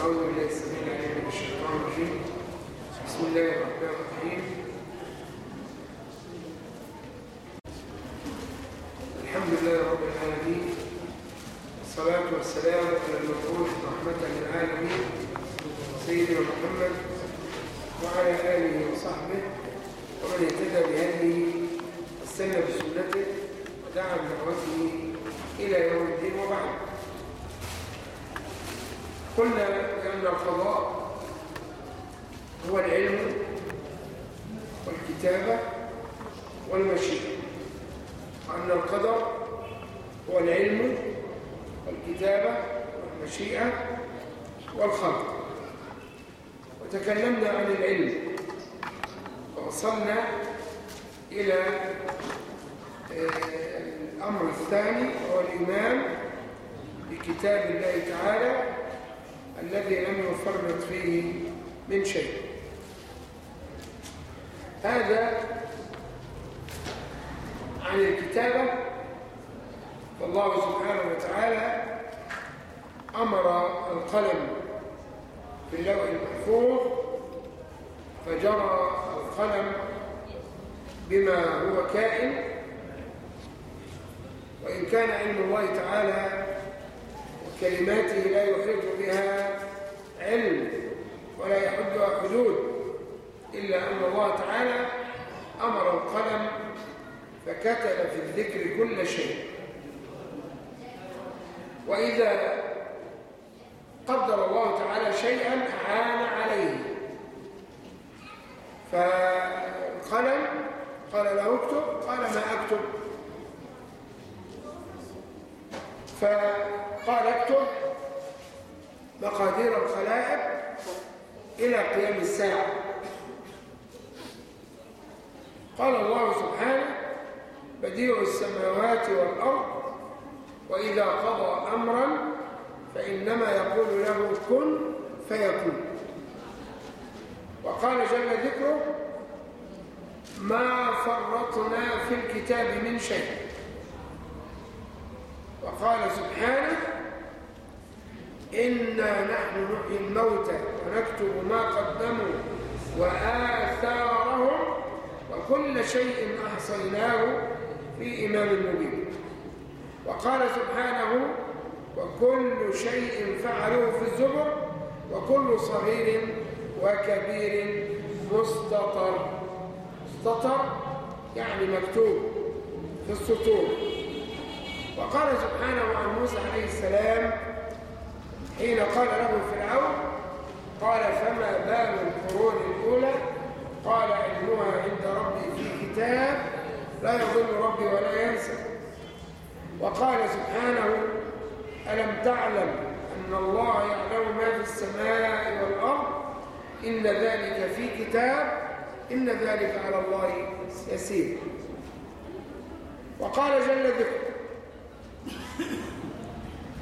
أعوذ بالله السميع العليم من الشيطان الرجيم. بسم الله الرحمن الرحيم. الحمد لله رب العالمين. والصلاة والسلام على المبعوث رحمة للعالمين. سيدنا محمد وعلى آله وصحبه ومن اهتدى بهديه واستنى بسنته ودعا بدعوته إلى يوم الدين وبعد. قلنا بأن القضاء هو العلم والكتابة والمشيئة. وأن القدر هو العلم والكتابة والمشيئة والخلق. وتكلمنا عن العلم. ووصلنا إلى الأمر الثاني وهو الإيمان بكتاب الله تعالى. الذي لم يفرط فيه من شيء. هذا عن الكتابة. فالله سبحانه وتعالى أمر القلم في اللوح المحفوظ فجرى القلم بما هو كائن. وإن كان علم الله تعالى وكلماته لا يحيط بها علم ولا يحدها حدود إلا أن الله تعالى أمر القلم فكتب في الذكر كل شيء. وإذا قدر الله تعالى شيئا أعان عليه. فالقلم قال له اكتب قال ما أكتب؟ فقال اكتب مقادير الخلائق إلى قيام الساعة. قال الله سبحانه بديع السماوات والأرض وإذا قضى أمرا فإنما يقول له كن فيكون وقال جل ذكره ما فرطنا في الكتاب من شيء وقال سبحانه إنا نحن نحيي الموتى ونكتب ما قدموا وآثارهم وكل شيء أحصيناه في إمام مبين. وقال سبحانه وكل شيء فعلوه في الزبر وكل صغير وكبير مستطر. مستطر يعني مكتوب في السطور. وقال سبحانه عن موسى عليه السلام حين قال له فرعون قال فما بال القرون الأولى؟ قال علمها عند ربي في كتاب لا يضل ربي ولا ينسى. وقال سبحانه ألم تعلم أن الله يعلم ما في السماء والأرض؟ إن ذلك في كتاب إن ذلك على الله يسير. وقال جل ذكره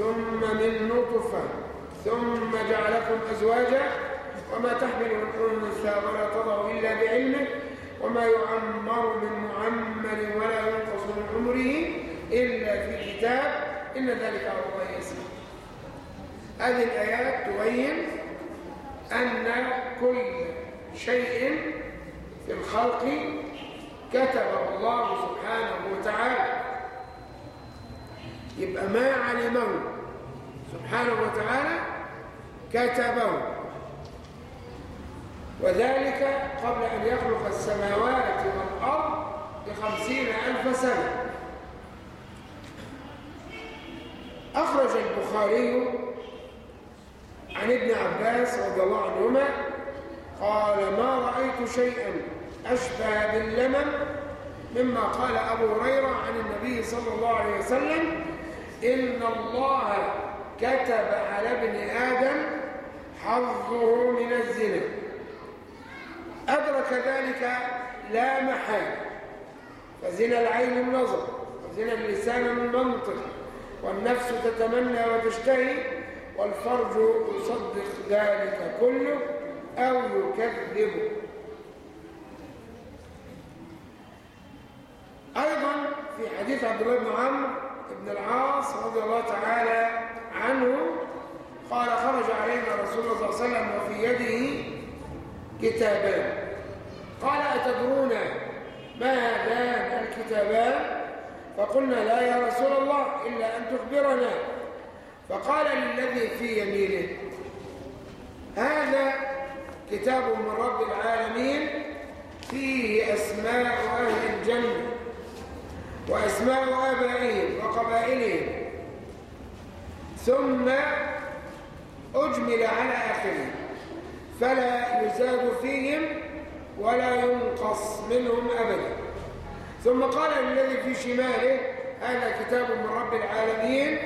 ثم من نطفة ثم جعلكم أزواجا وما تحمل من أنثى ولا تضع إلا بعلمه وما يعمر من معمر ولا ينقص من عمره إلا في كتاب إن ذلك على الله يسير. هذه الآيات تبين أن كل شيء في الخلق كتبه الله سبحانه وتعالى. يبقى ما علمه. سبحانه وتعالى كتبه. وذلك قبل أن يخلق السماوات والأرض بخمسين ألف سنة. أخرج البخاري عن ابن عباس رضي الله عنهما قال ما رأيت شيئا أشبه باللمم مما قال أبو هريرة عن النبي صلى الله عليه وسلم إن الله كتب على ابن آدم حظه من الزنا. أدرك ذلك لا محال. فزنا العين النظر وزنا اللسان المنطق والنفس تتمنى وتشتهي والفرج يصدق ذلك كله أو يكذبه أيضا في حديث عبد الله بن عمرو بن العاص رضي الله تعالى عنه قال خرج علينا رسول الله صلى الله عليه وسلم وفي يده كتابان. قال أتدرون ما هذان الكتابان؟ فقلنا لا يا رسول الله إلا أن تخبرنا. فقال للذي في يمينه هذا كتاب من رب العالمين فيه أسماء أهل الجنة. وأسماء آبائهم وقبائلهم. ثم أجمل على آخرهم فلا يزاد فيهم ولا ينقص منهم أبدا. ثم قال للذي في شماله هذا كتاب من رب العالمين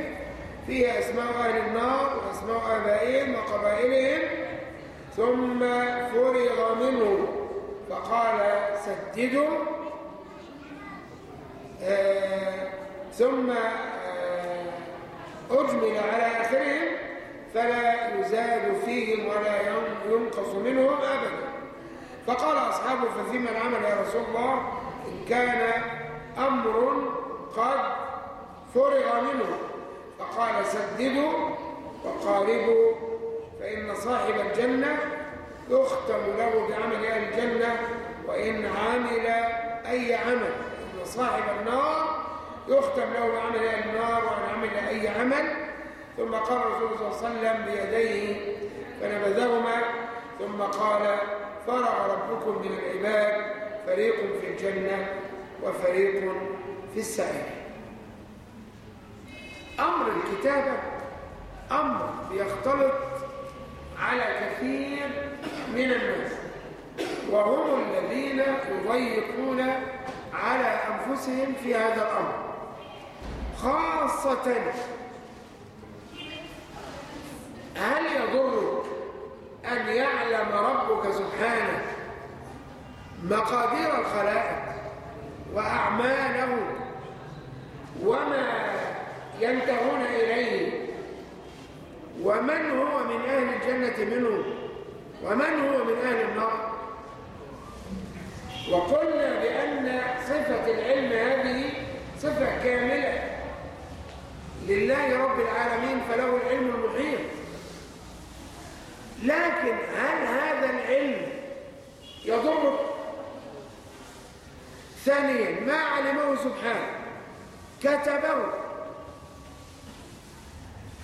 فيه أسماء أهل النار وأسماء آبائهم وقبائلهم. ثم فرغ منه فقال سددوا آه ثم آه أجمل على آخرهم فلا يزاد فيهم ولا ينقص منهم أبدا. فقال أصحابه ففيما العمل يا رسول الله إن كان أمر قد فرغ منه. فقال سددوا وقاربوا فإن صاحب الجنة يختم له بعمل أهل الجنة وإن عمل أي عمل. صاحب النار يختم له بعمل أهل النار وإن عمل أي عمل. ثم قال الرسول صلى الله عليه وسلم بيديه فنبذهما. ثم قال فرع ربكم من العباد فريق في الجنة وفريق في السعير. أمر الكتابة أمر يختلط على كثير من الناس وهم الذين يضيقون على أنفسهم في هذا الأمر خاصة هل يضرك أن يعلم ربك سبحانه مقادير الخلائق وأعمالهم وما ينتهون إليه؟ ومن هو من أهل الجنة منهم ومن هو من أهل النار؟ وقلنا بأن صفة العلم هذه صفة كاملة لله رب العالمين فله العلم المحيط. لكن هل هذا العلم يضرك؟ ثانيا ما علمه سبحانه؟ كتبه.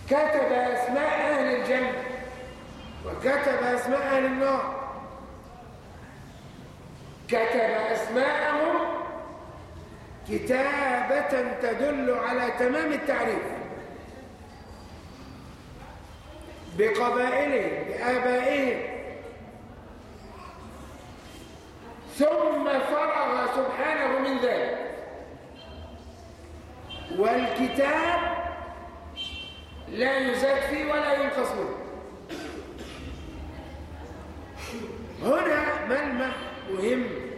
كتب أسماء أهل الجنة وكتب أسماء أهل النار. كتب أسماءهم كتابة تدل على تمام التعريف. بقبائلهم بآبائهم. ثم فرغ سبحانه من ذلك. والكتاب لا يزاد فيه ولا ينقص منه. هنا ملمح مهم.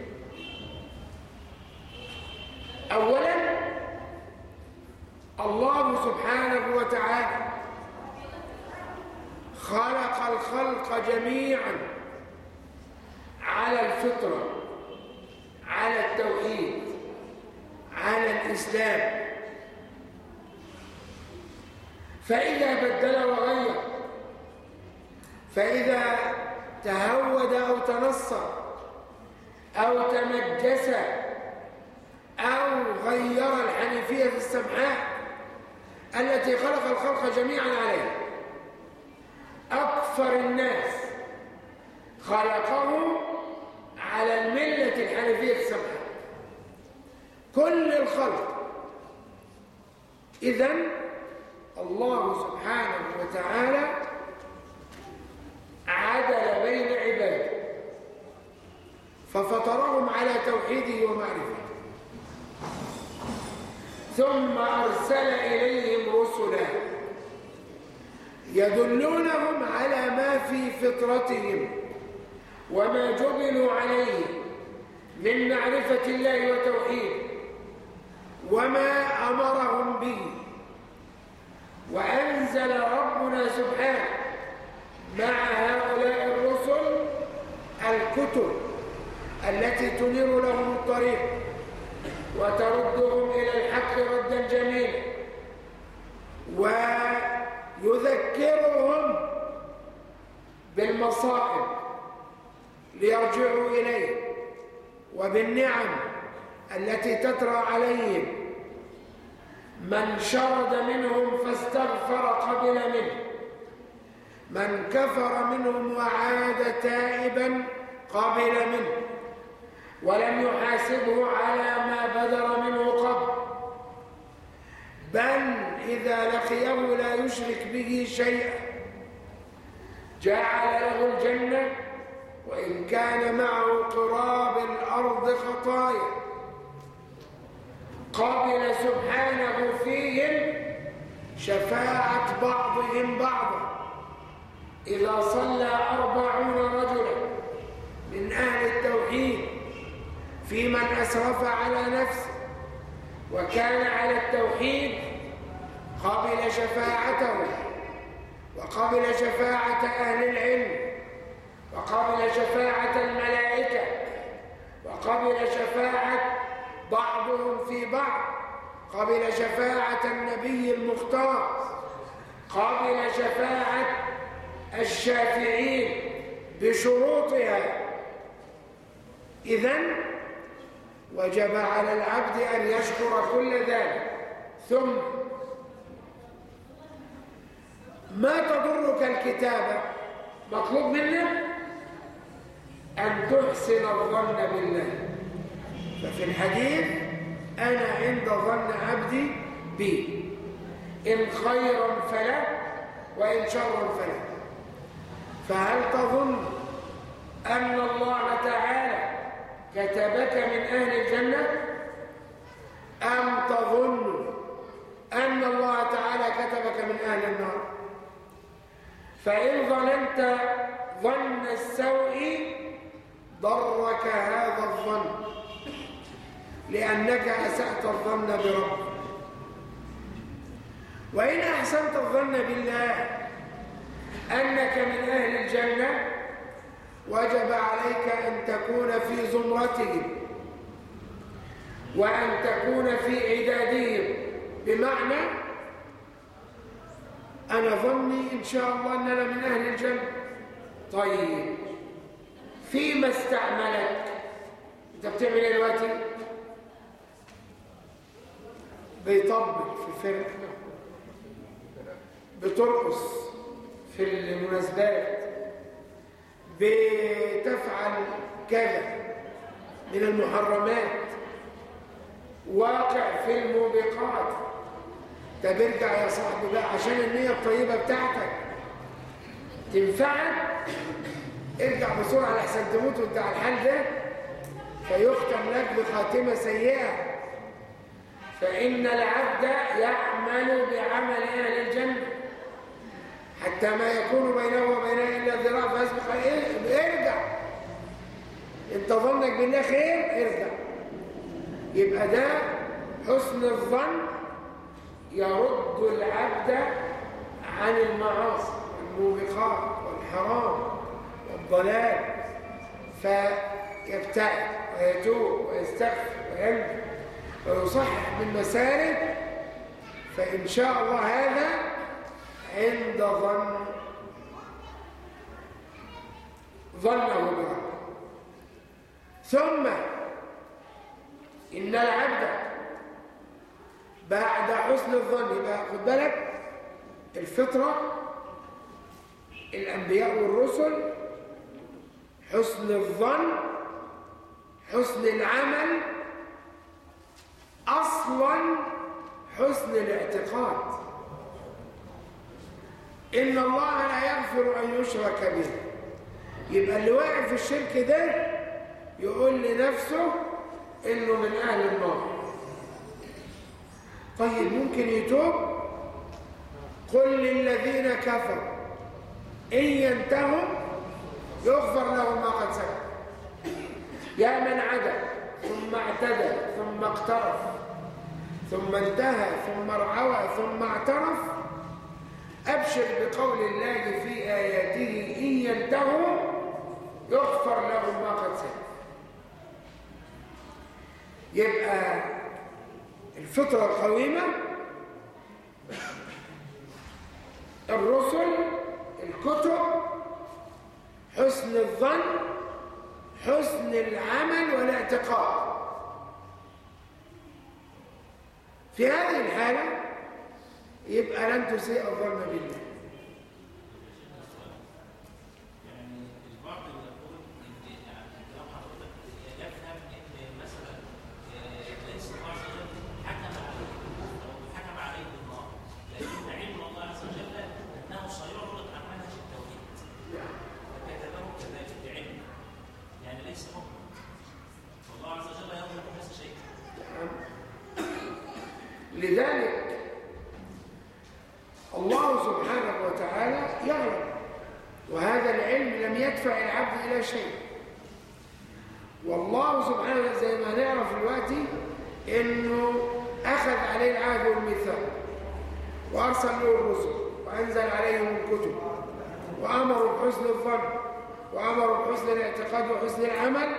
أولا الله سبحانه وتعالى خلق الخلق جميعا على الفطرة على التوحيد على الإسلام. فإذا بدل وغير فإذا تهود أو تنصر أو تمجس أو غير الحنيفية السمحاء التي خلق الخلق جميعا عليها. أكثر الناس خلقه على الملة الحنيفية السمحاء. كل الخلق. إذن الله سبحانه وتعالى عدل بين عباده ففطرهم على توحيده ومعرفته. ثم أرسل إليهم رسلا يدلونهم على ما في فطرتهم وما جبلوا عليه من معرفة الله وتوحيده وما أمرهم به. وأنزل ربنا سبحانه مع هؤلاء الرسل الكتب التي تنير لهم الطريق. وتردهم إلى الحق ردا جميلا. ويذكرهم بالمصائب ليرجعوا إليه وبالنعم التي تترى عليهم. من شرد منهم فاستغفر قبل منه. من كفر منهم وعاد تائبا قبل منه. ولم يحاسبه على ما بدر منه قبل. بل إذا لقيه لا يشرك به شيئا جعل له الجنة وإن كان معه قراب الأرض خطايا. قبل سبحانه فيهم شفاعة بعضهم بعضا. إذا صلى أربعون رجلا من أهل التوحيد في من أسرف على نفسه وكان على التوحيد قبل شفاعته وقبل شفاعة أهل العلم وقبل شفاعة الملائكة وقبل شفاعة بعضهم في بعض قبل شفاعة النبي المختار قبل شفاعة الشافعين بشروطها. إذن وجب على العبد أن يشكر كل ذلك. ثم ما تضرك الكتابة مطلوب منك أن تحسن الظن بالله. ففي الحديث أنا عند ظن عبدي بي. إن خيرا فله وإن شرا فله. فهل تظن أن الله تعالى كتبك من أهل الجنة؟ أم تظن أن الله تعالى كتبك من أهل النار؟ فإن ظننت ظن السوء ضرك هذا الظن لأنك أسأت الظن بربك. وإن أحسنت الظن بالله أنك من أهل الجنة وجب عليك أن تكون في زمرتهم وأن تكون في عدادهم. بمعنى أنا ظني إن شاء الله أننا من أهل الجنة. طيب فيما استعملك؟ أنت بتعمل إيه دلوقتي؟ بيطبل في الفرق بترقص في المناسبات. بتفعل كذا من المحرمات. واقع في الموبقات. طب ارجع يا صاحبي بقى عشان النية الطيبة بتاعتك تنفعك ارجع بسرعة لحسن تموت وانت على الحال ده. فيختم لك بخاتمة سيئة. فإن العبد يعمل بعمل أهل الجنة. حتى ما يكون بينه وبينه إلا ذراع فاسبق ارجع. أنت ظنك بالله خير؟ ارجع. يبقى ده حسن الظن يرد العبد عن المعاصي والموبقات والحرام والضلال. فيبتعد ويتوب ويستغفر ويندم ويصحح من مساره فإن شاء الله هذا عند ظن. ظنه بربه ثم إن العبد بعد حسن الظن يبقى خد بالك الفطرة الأنبياء والرسل حسن الظن حسن العمل أصلا حسن الاعتقاد. إن الله لا يغفر أن يشرك به. يبقى اللي واقع في الشرك ده يقول لنفسه إنه من أهل النار. طيب ممكن يتوب؟ قل للذين كفروا. إن ينتهوا يغفر لهم ما قد سكت يا من عدا ثم اعتدى ثم اقترف ثم انتهى ثم ارعوى ثم اعترف أبشر بقول الله في آياته إن ينتهوا يغفر لهم ما قد سلف. يبقى الفطرة القويمة الرسل الكتب حسن الظن حسن العمل والاعتقاد. في هذه الحالة يبقى لن تسيء الظن بالله. والله سبحانه زي ما نعرف دلوقتي إنه أخذ عليه العهد والميثاق وأرسل له الرسل وأنزل عليهم الكتب وأمروا بحسن الظن وأمروا بحسن الاعتقاد وحسن العمل.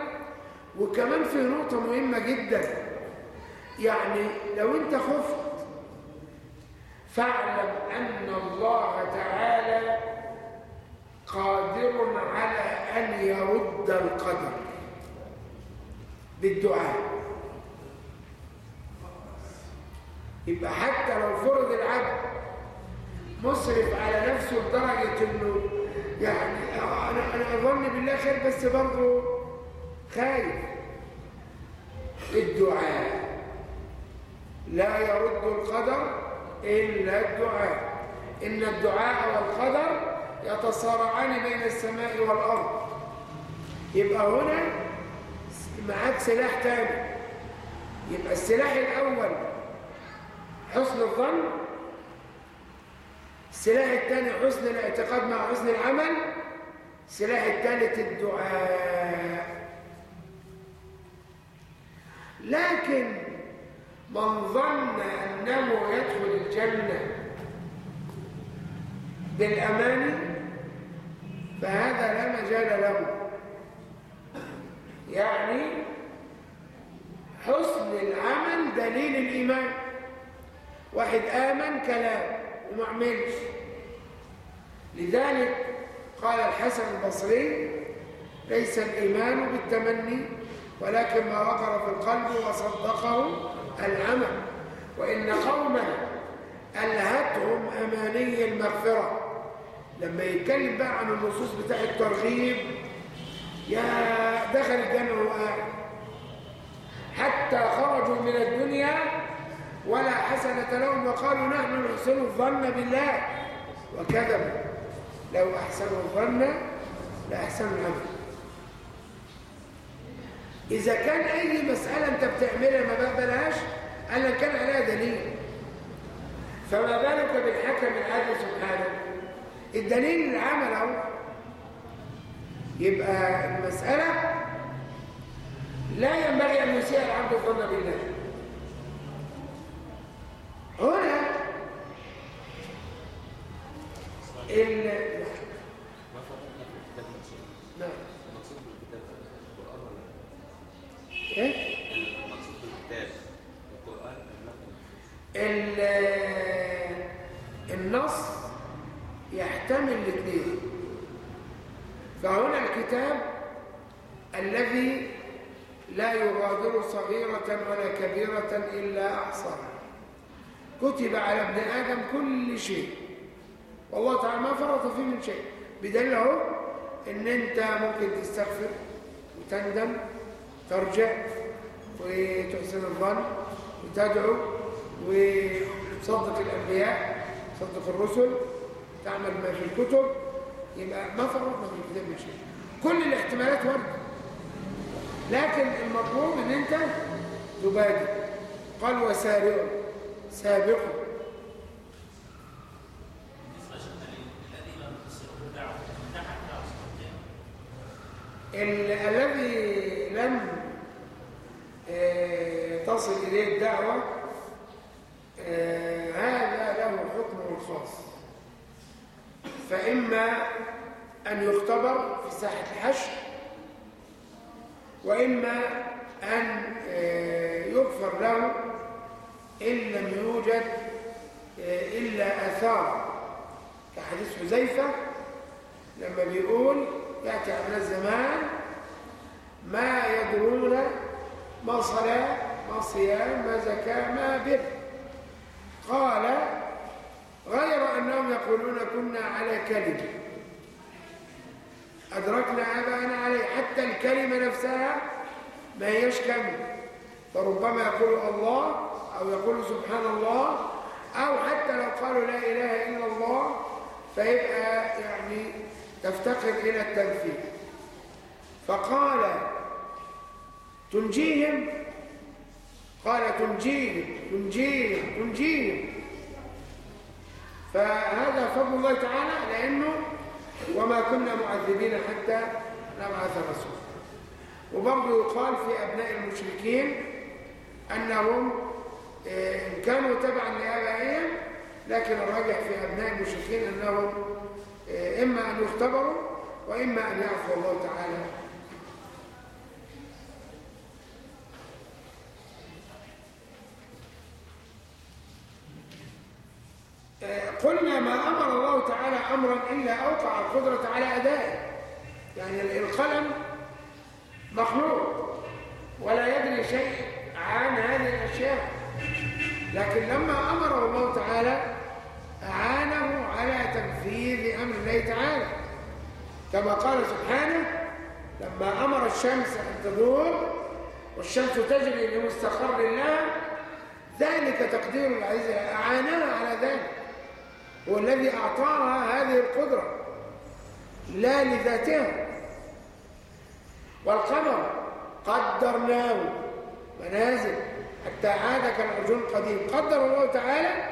وكمان في نقطة مهمة جدا يعني لو أنت خفت فاعلم أن الله تعالى قادر على أن يرد القدر. بالدعاء. يبقى حتى لو فرض العبد مصرف على نفسه لدرجة إنه يعني آه، أنا أنا أظن بالله خير بس برضه خايف. الدعاء. لا يرد القدر إلا الدعاء. إن الدعاء والقدر يتصارعان بين السماء والأرض. يبقى هنا معاك سلاح تاني. يبقى السلاح الأول حسن الظن السلاح التاني حسن الاعتقاد مع حسن العمل السلاح التالت الدعاء. لكن من ظن أنه يدخل الجنة بالأمان فهذا لا مجال له. يعني حسن العمل دليل الإيمان. واحد آمن كلام وما عملش. لذلك قال الحسن البصري ليس الإيمان بالتمني ولكن ما وقر في القلب وصدقه العمل. وإن قوما ألهتهم أماني المغفرة. لما يتكلم بقى عن النصوص بتاع الترغيب يا دخل الجنة وقاعد حتى خرجوا من الدنيا ولا حسنة لهم وقالوا نحن نحسن الظن بالله وكذبوا. لو أحسنوا الظن لأحسنوا العمل. إذا كان أي مسألة أنت بتعملها ما بقبلهاش أنا كان عليها دليل. فما بالك بالحكم العادل سبحانه. الدليل العمل عمله يبقى المسألة لا ينبغي أن يسيء العبد الظن بالله. هنا ال نعم. إيه؟ النص يحتمل الاثنين. فهنا الكتاب الذي لا يغادر صغيرة ولا كبيرة إلا أحصاها. كتب على ابن آدم كل شيء. والله تعالى ما فرط فيه من شيء. بدل اهو إن أنت ممكن تستغفر وتندم ترجع وتحسن الظن وتدعو وتصدق الأنبياء تصدق الرسل تعمل ما في الكتب. يبقى ما فرطنا في الكتاب من شيء. كل الاحتمالات واردة. لكن المطلوب إن أنت تبادر. قال وسارعوا. سابقوا. الذي لم آه، تصل إليه الدعوة آه، هذا له حكمه الخاص. فإما أن يختبر في ساحة الحشر وإما أن آه، يغفر له إن لم يوجد آه، إلا آثار. كحديث حذيفة لما بيقول يأتي على الزمان ما يدرون ما صلاة ما صيام ما زكاة ما بر. قال غير أنهم يقولون كنا على كلمة أدركنا أبانا عليه حتى الكلمة نفسها ما هيش كاملة. فربما يقول الله أو يقول سبحان الله أو حتى لو قالوا لا إله إلا الله فيبقى يعني تفتقر إلى التنفيذ. فقال تنجيهم؟ قال تنجيهم تنجيهم تنجيهم. فهذا فضل الله تعالى لأنه وما كنا معذبين حتى نبعث رسولا. وبرضه يقال في أبناء المشركين أنهم آه، إن كانوا تبعا لآبائهم لكن الراجح في أبناء المشركين أنهم آه، إما أن يختبروا وإما أن يعفو الله تعالى قلنا ما أمر الله تعالى أمرا إلا أوقع القدرة على أدائه. يعني القلم مخلوق ولا يدري شيء عن هذه الأشياء. لكن لما أمره الله تعالى أعانه على تنفيذ أمر الله تعالى. كما قال سبحانه لما أمر الشمس أن تدور والشمس تجري لمستقر لها ذلك تقدير العزيز أعانها على ذلك. هو الذي أعطاها هذه القدرة لا لذاتها والقمر قدرناه منازل. حتى عاد كالعرجون القديم قدر الله تعالى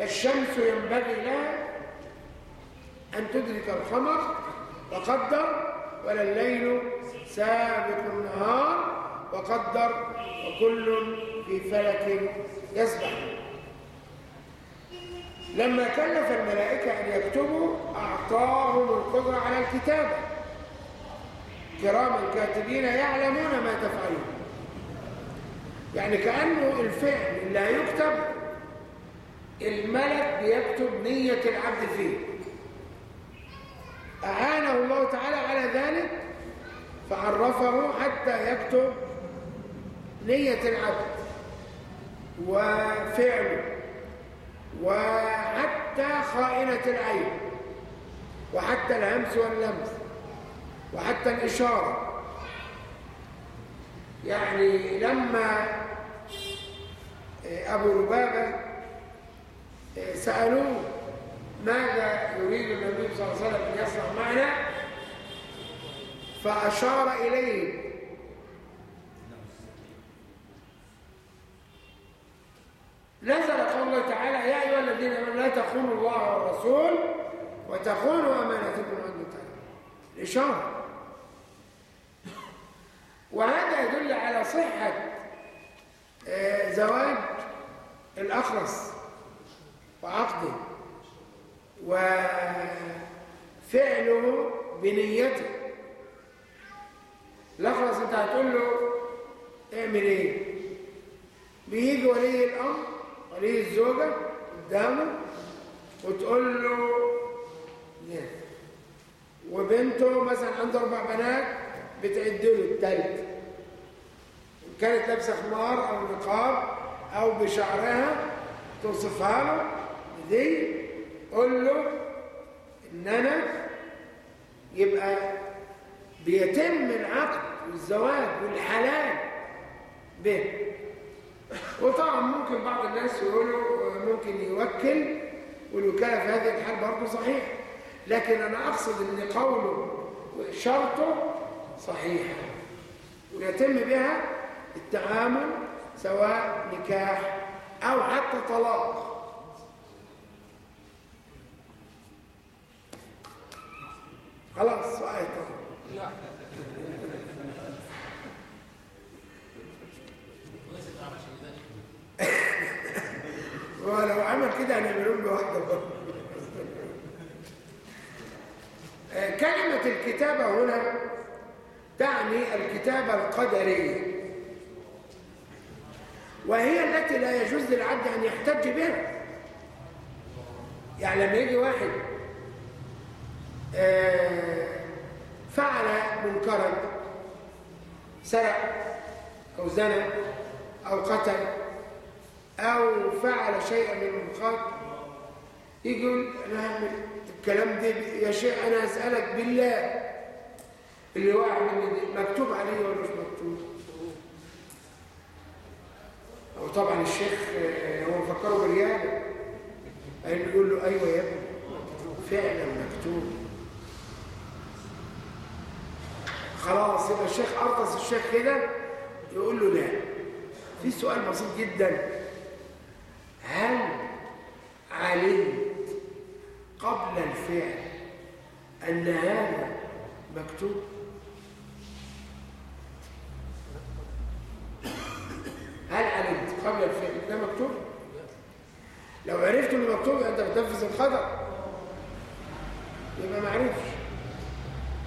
الشمس ينبغي لها أن تدرك القمر وقدر ولا الليل سابق النهار وقدر وكل في فلك يسبح. لما كلف الملائكة أن يكتبوا أعطاهم القدرة على الكتابة. كراما كاتبين يعلمون ما تفعلون. يعني كأنه الفعل اللي هيكتب الملك بيكتب نية العبد فيه. أعانه الله تعالى على ذلك فعرفه حتى يكتب نية العبد وفعله. وحتى خائنة العين وحتى الهمس واللمس وحتى الإشارة. يعني لما أبو ربابة سألوه ماذا يريد النبي صلى الله عليه وسلم أن يصنع معنا فأشار إليه نزل قول الله تعالى يا أيها الذين آمنوا لا تخونوا الله والرسول وتخونوا أمانتكم وأنتم تعلمون الإشارة وهذا يدل على صحة آه، زواج الأخرس وعقده وفعله بنيته. الأخرس أنت هتقول له اعمل إيه؟ بيجي ولي الأمر ولي الزوجة قدامه وتقول له ليه وبنته مثلا عنده أربع بنات بتعد له التالت إن كانت لابسة خمار أو نقاب أو بشعرها توصفها له دي قول له إن أنا يبقى بيتم العقد والزواج والحلال به. وطبعا ممكن بعض الناس يقولوا ممكن يوكل والوكالة في هذه الحال برضه صحيح. لكن أنا أقصد أن قوله شرطه صحيح ويتم بها التعامل سواء نكاح أو حتى طلاق. خلاص سؤال طبعا ولو عمل كده هنعملهم له واحدة برضه آه، كلمة الكتابة هنا تعني الكتابة القدرية. وهي التي لا يجوز للعبد أن يحتج بها. يعني لما يجي واحد آه، فعل منكرا سرق أو زنى أو قتل أو فعل شيئا من يجي يقول أنا هعمل الكلام ده يا شيخ أنا أسألك بالله اللي مني دي مكتوب عليه ولا مش مكتوب. وطبعا الشيخ آه، هو مفكره بالرياضة قال يقول له أيوة يا ابني فعلا مكتوب. خلاص يبقى الشيخ أرقص الشيخ كده يقول له لا. في سؤال بسيط جدا. هل علمت قبل الفعل أن هذا مكتوب؟ هل علمت قبل الفعل ده مكتوب؟ لو عرفت إنه مكتوب أنت بتنفذ الخطأ. يبقى ما عرفش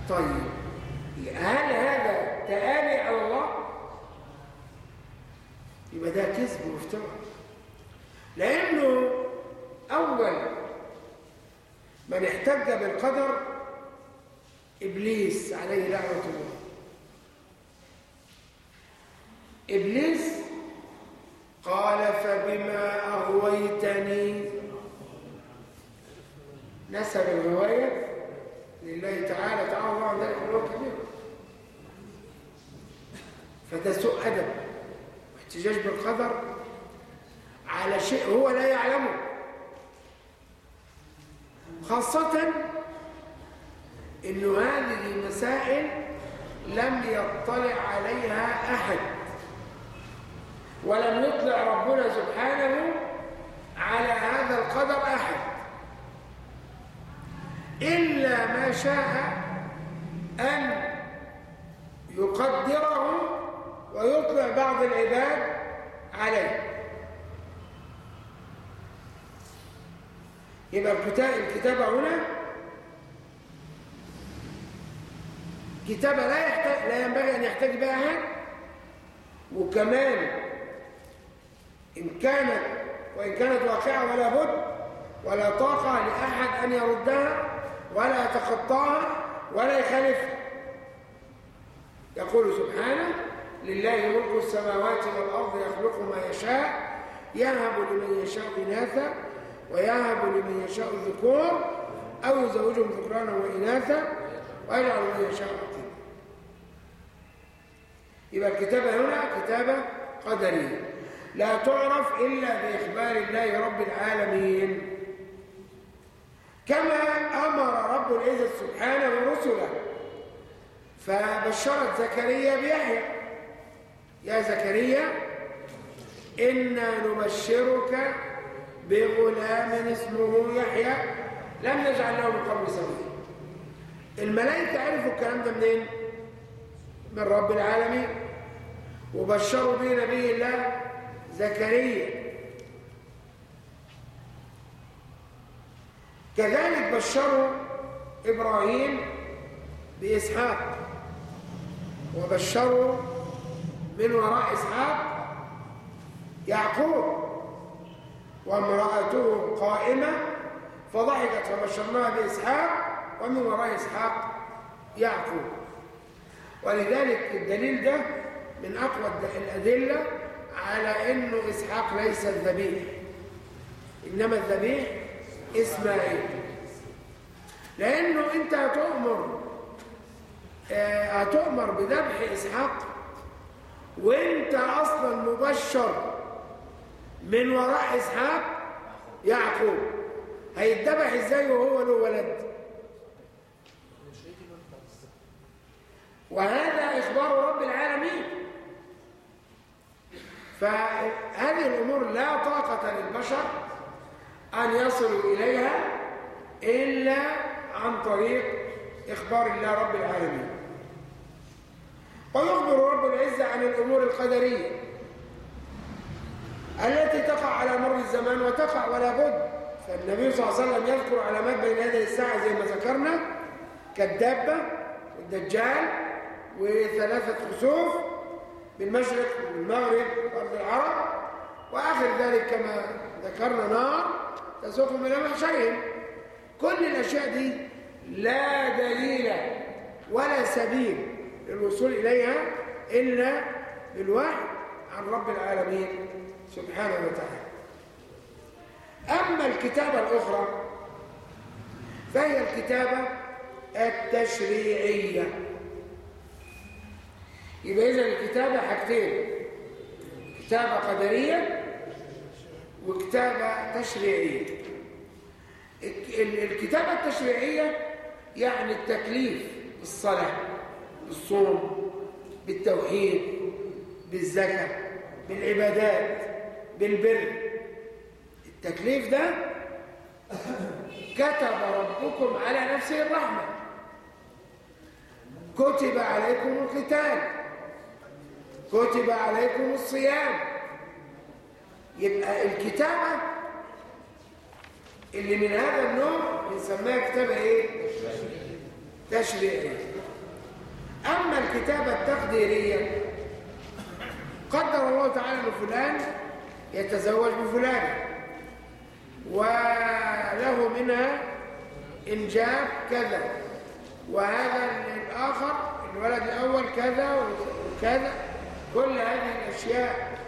طيب هل هذا تآلي على الله يبقى ده كذب وافتراء لأنه اول من احتج بالقدر ابليس عليه لعنه الله. إبليس قال فبما أغويتني. نسب الغوايه لله تعالى. تعالى عن ذلك علوا كبير فده سوء أدب واحتجاج بالقدر على شيء هو لا يعلمه. خاصة إنه هذه مسائل لم يطلع عليها أحد. ولم يطلع ربنا سبحانه على هذا القدر أحد. إلا ما شاء أن يقدره ويطلع بعض العباد عليه. يبقى الكتابة هنا كتابة لا يحتاج لا ينبغي أن يحتاج بها أحد. وكمان إن كانت وإن كانت واقعة ولا بد ولا طاقة لأحد أن يردها ولا يتخطاها ولا يخالفها. يقول سبحانه لله ملك السماوات والأرض يخلق ما يشاء يهب لمن يشاء إناثا ويهب لمن يشاء الذكور أو يزوجهم ذكرانا وإناثا ويجعل من يشاء يبقى الكتابة هنا كتابة قدرية. لا تعرف إلا بإخبار الله رب العالمين. كما أمر رب العزة سبحانه رسله فبشرت زكريا بيحيى. يا زكريا إنا نبشرك بغلام اسمه يحيى. لم نجعل له من قبل سميا الملائكة عرفوا الكلام ده منين؟ من رب العالمين. وبشروا به نبي الله زكريا. كذلك بشروا إبراهيم بإسحاق. وبشروا من وراء إسحاق يعقوب. وامرأته قائمة فضحكت فبشرناها بإسحاق ومن وراء إسحاق يعقوب. ولذلك الدليل ده من أقوى الأدلة على أنه إسحاق ليس الذبيح. إنما الذبيح إسماعيل. لأنه أنت هتؤمر هتؤمر بذبح إسحاق وأنت أصلا مبشر من وراء إسحاق يعقوب. هيتذبح إزاي وهو له ولد؟ وهذا إخبار رب العالمين. فهذه الأمور لا طاقة للبشر أن يصلوا إليها إلا عن طريق إخبار الله رب العالمين؟ ويخبر رب العزة عن الأمور القدرية التي تقع على مر الزمان وتقع ولا بد. فالنبي صلى الله عليه وسلم يذكر علامات بين هذه الساعة زي ما ذكرنا كالدابة والدجال وثلاثة خسوف بالمشرق والمغرب وأرض العرب. وآخر ذلك كما ذكرنا نار تسوقهم إلى محشرهم كل الأشياء دي لا دليل ولا سبيل للوصول إليها إلا بالوحي عن رب العالمين سبحانه وتعالى. أما الكتابة الأخرى فهي الكتابة التشريعية. يبقى إذا الكتابة حاجتين. كتابة قدرية وكتابة تشريعية. الكتابة التشريعية يعني التكليف بالصلاة بالصوم بالتوحيد بالزكاة بالعبادات بالبر. التكليف ده كتب ربكم على نفسه الرحمة. كتب عليكم القتال. كتب عليكم الصيام. يبقى الكتابة اللي من هذا النوع بنسميها كتابة إيه؟ تشريعية. أما الكتابة التقديرية قدر الله تعالى أن فلان يتزوج بفلان وله منها إنجاب كذا وهذا الآخر الولد الأول كذا وكذا. كل هذه الأشياء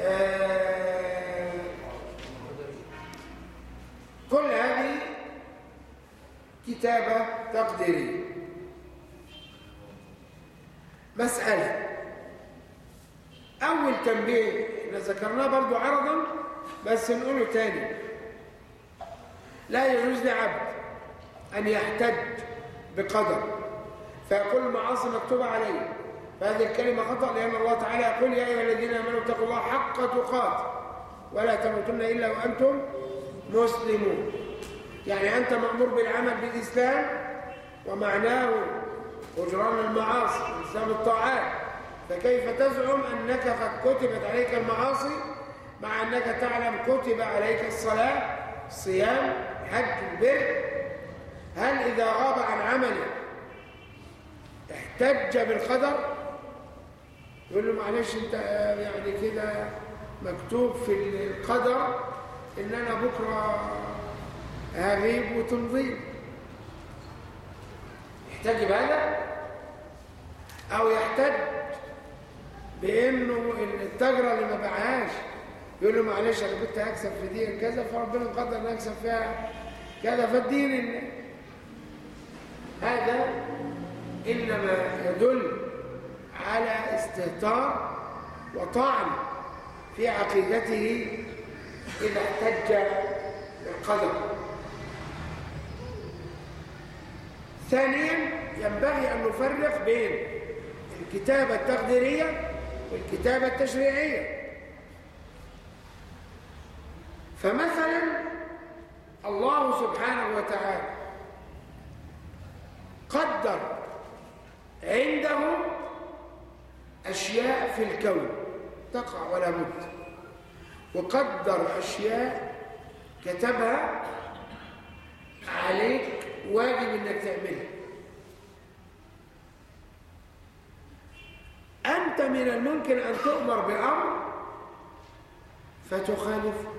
آه، كل هذه كتابة تقديرية. مسألة. أول تنبيه إحنا ذكرناه برضو عرضا بس نقوله تاني. لا يجوز لعبد أن يحتج بقدر فيقول المعاصي مكتوبة عليه. فهذه الكلمة خطأ لأن الله تعالى يقول يا أيها الذين آمنوا اتقوا الله حق تقاته. ولا تموتن إلا وأنتم مسلمون. يعني أنت مأمور بالعمل بالإسلام ومعناه هجران المعاصي إسلام الطاعات. فكيف تزعم أنك قد كتبت عليك المعاصي مع أنك تعلم كتب عليك الصلاة الصيام حج البر هل إذا غاب عن عمله احتج بالقدر؟ يقول له معلش انت يعني كده مكتوب في القدر ان أنا بكرة هغيب وتمضي يحتاج بهذا أو يحتاج بإنه التجرة اللي ما باعهاش. يقول له معلش أنا كنت هكسب في دي كذا فربنا قدر ان اكسب فيها كذا فالدين هذا إنما يدل على استهتار وطعن في عقيدته إذا احتج بالقدر. ثانيا ينبغي أن نفرق بين الكتابة التقديرية والكتابة التشريعية. فمثلا الله سبحانه وتعالى قدر عنده أشياء في الكون تقع ولا بد. وقدر أشياء كتبها عليك واجب إنك تعملها. أنت من الممكن أن تؤمر بأمر فتخالفه.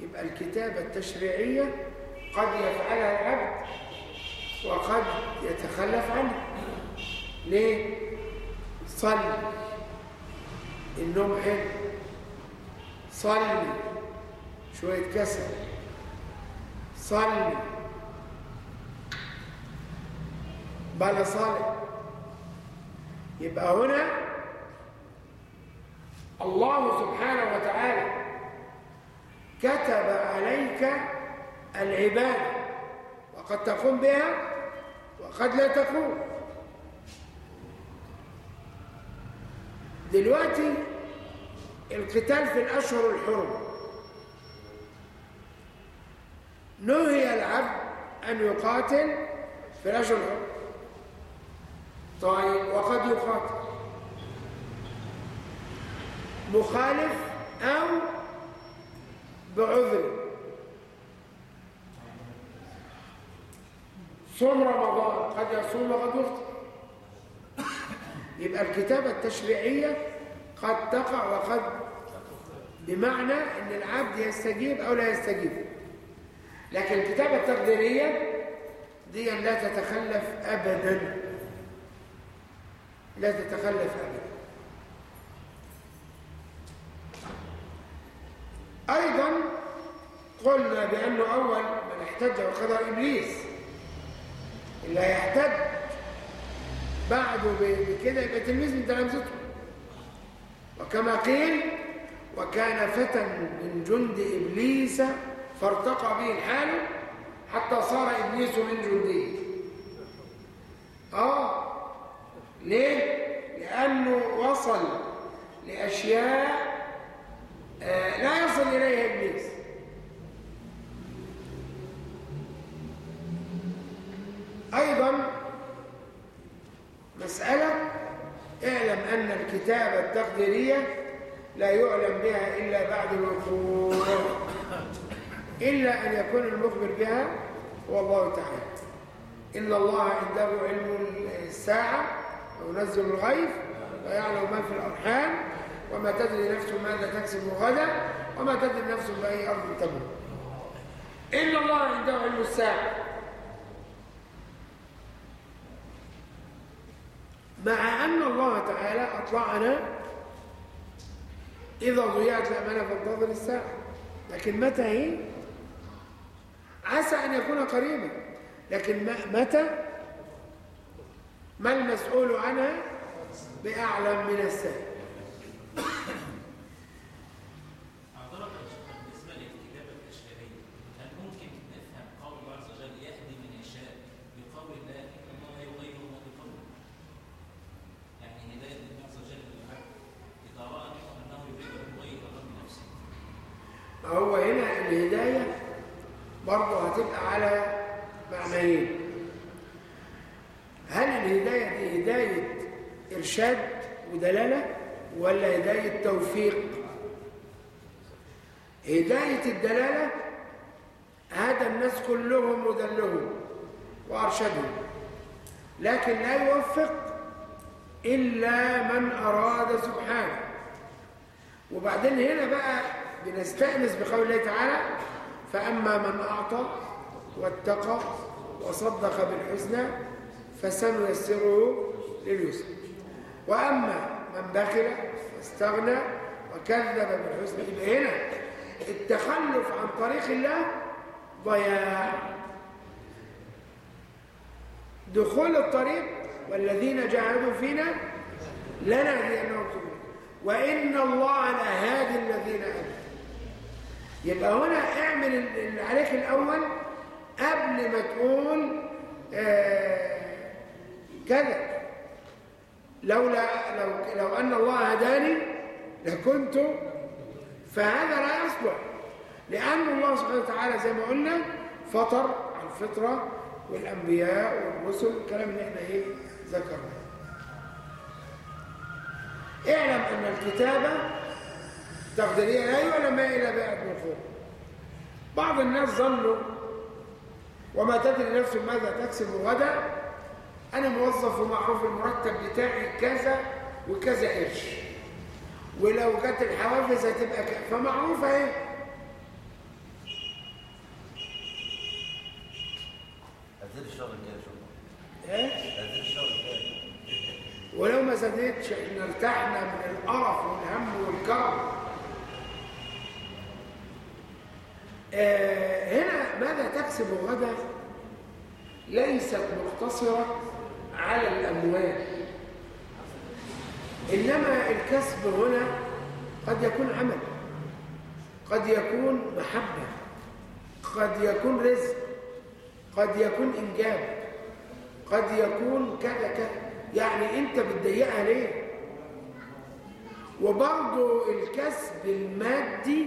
يبقى الكتابة التشريعية قد يفعلها العبد وقد يتخلف عنه. ليه؟ صلي. النوم حلو. صلي. شوية كسل. صلي. بلا صلي يبقى هنا الله سبحانه وتعالى كتب عليك العبادة. وقد تقوم بها وقد لا تقوم. دلوقتي القتال في الأشهر الحرم. نهي العبد أن يقاتل في الأشهر الحرم. طيب وقد يقاتل. مخالف أو بعذر. صوم رمضان قد يصوم وقد يفطر. يبقى الكتابة التشريعية قد تقع وقد بمعنى إن العبد يستجيب أو لا يستجيب. لكن الكتابة التقديرية دي لا تتخلف ابدا. لا تتخلف ابدا. أيضا قلنا بأنه أول من احتج وقضى إبليس اللي هيحتج بعده بكده يبقى تلميذ من تلامذته وكما قيل وكان فتى من جند إبليس فارتقى به الحال حتى صار إبليس من جنده آه. ليه؟ لأنه وصل لأشياء آه لا يصل إليها إبليس. أيضا مسألة اعلم أن الكتابة التقديرية لا يعلم بها إلا بعد الوقوع إلا أن يكون المخبر بها هو الله تعالى. إن الله عنده علم الساعة وينزل الغيث ويعلم ما في الأرحام وما تدري نفس ماذا تكسب غدا وما تدري نفس بأي أرض تموت. إن الله عنده علم الساعة مع أن الله تعالى أطلعنا إذا ضيعت الأمانة فانتظر الساعة لكن متى هي؟ عسى أن يكون قريبا لكن متى؟ ما المسؤول عنها بأعلم من السائل هو هنا الهداية برضه هتبقى على معنيين. هل الهداية دي هداية إرشاد ودلالة ولا هداية توفيق؟ هداية الدلالة هدى الناس كلهم ودلهم وأرشدهم لكن لا يوفق إلا من أراد سبحانه. وبعدين هنا بقى بنستأنس بقول الله تعالى فأما من أعطى واتقى وصدق بالحسنى فسنيسره لليسر وأما من بخل واستغنى وكذب بالحسنى يبقى هنا التخلف عن طريق الله ضياع. دخول الطريق والذين جاهدوا فينا لنا لأنهم وإن الله لهادي الذين آمنوا. يبقى هنا اعمل اللي عليك الأول قبل ما تقول آه كذا. لولا لو, لو أن الله هداني لكنت فهذا لا يصلح. لأن الله سبحانه وتعالى زي ما قلنا فطر الفطرة والأنبياء والرسل الكلام اللي إحنا إيه ذكرناه. اعلم أن الكتابة تقديرية لا يعلم إلا بعد من فوق بعض الناس ظنوا وما تدري نفس ماذا تكسب غدا أنا موظف ومعروف المرتب بتاعي كذا وكذا قرش. ولو جت الحوافز هتبقى كذا. فمعروفة إيه هتزيد الشغل شو إيه؟ الشغل الجاي. ولو ما زادتش إحنا ارتحنا من القرف والهم والكرب آه هنا ماذا تكسب غدا ليست مقتصرة على الأموال. إنما الكسب هنا قد يكون عمل قد يكون محبة قد يكون رزق قد يكون إنجاب قد يكون كذا كذا. يعني أنت بتضيقها ليه؟ وبرضه الكسب المادي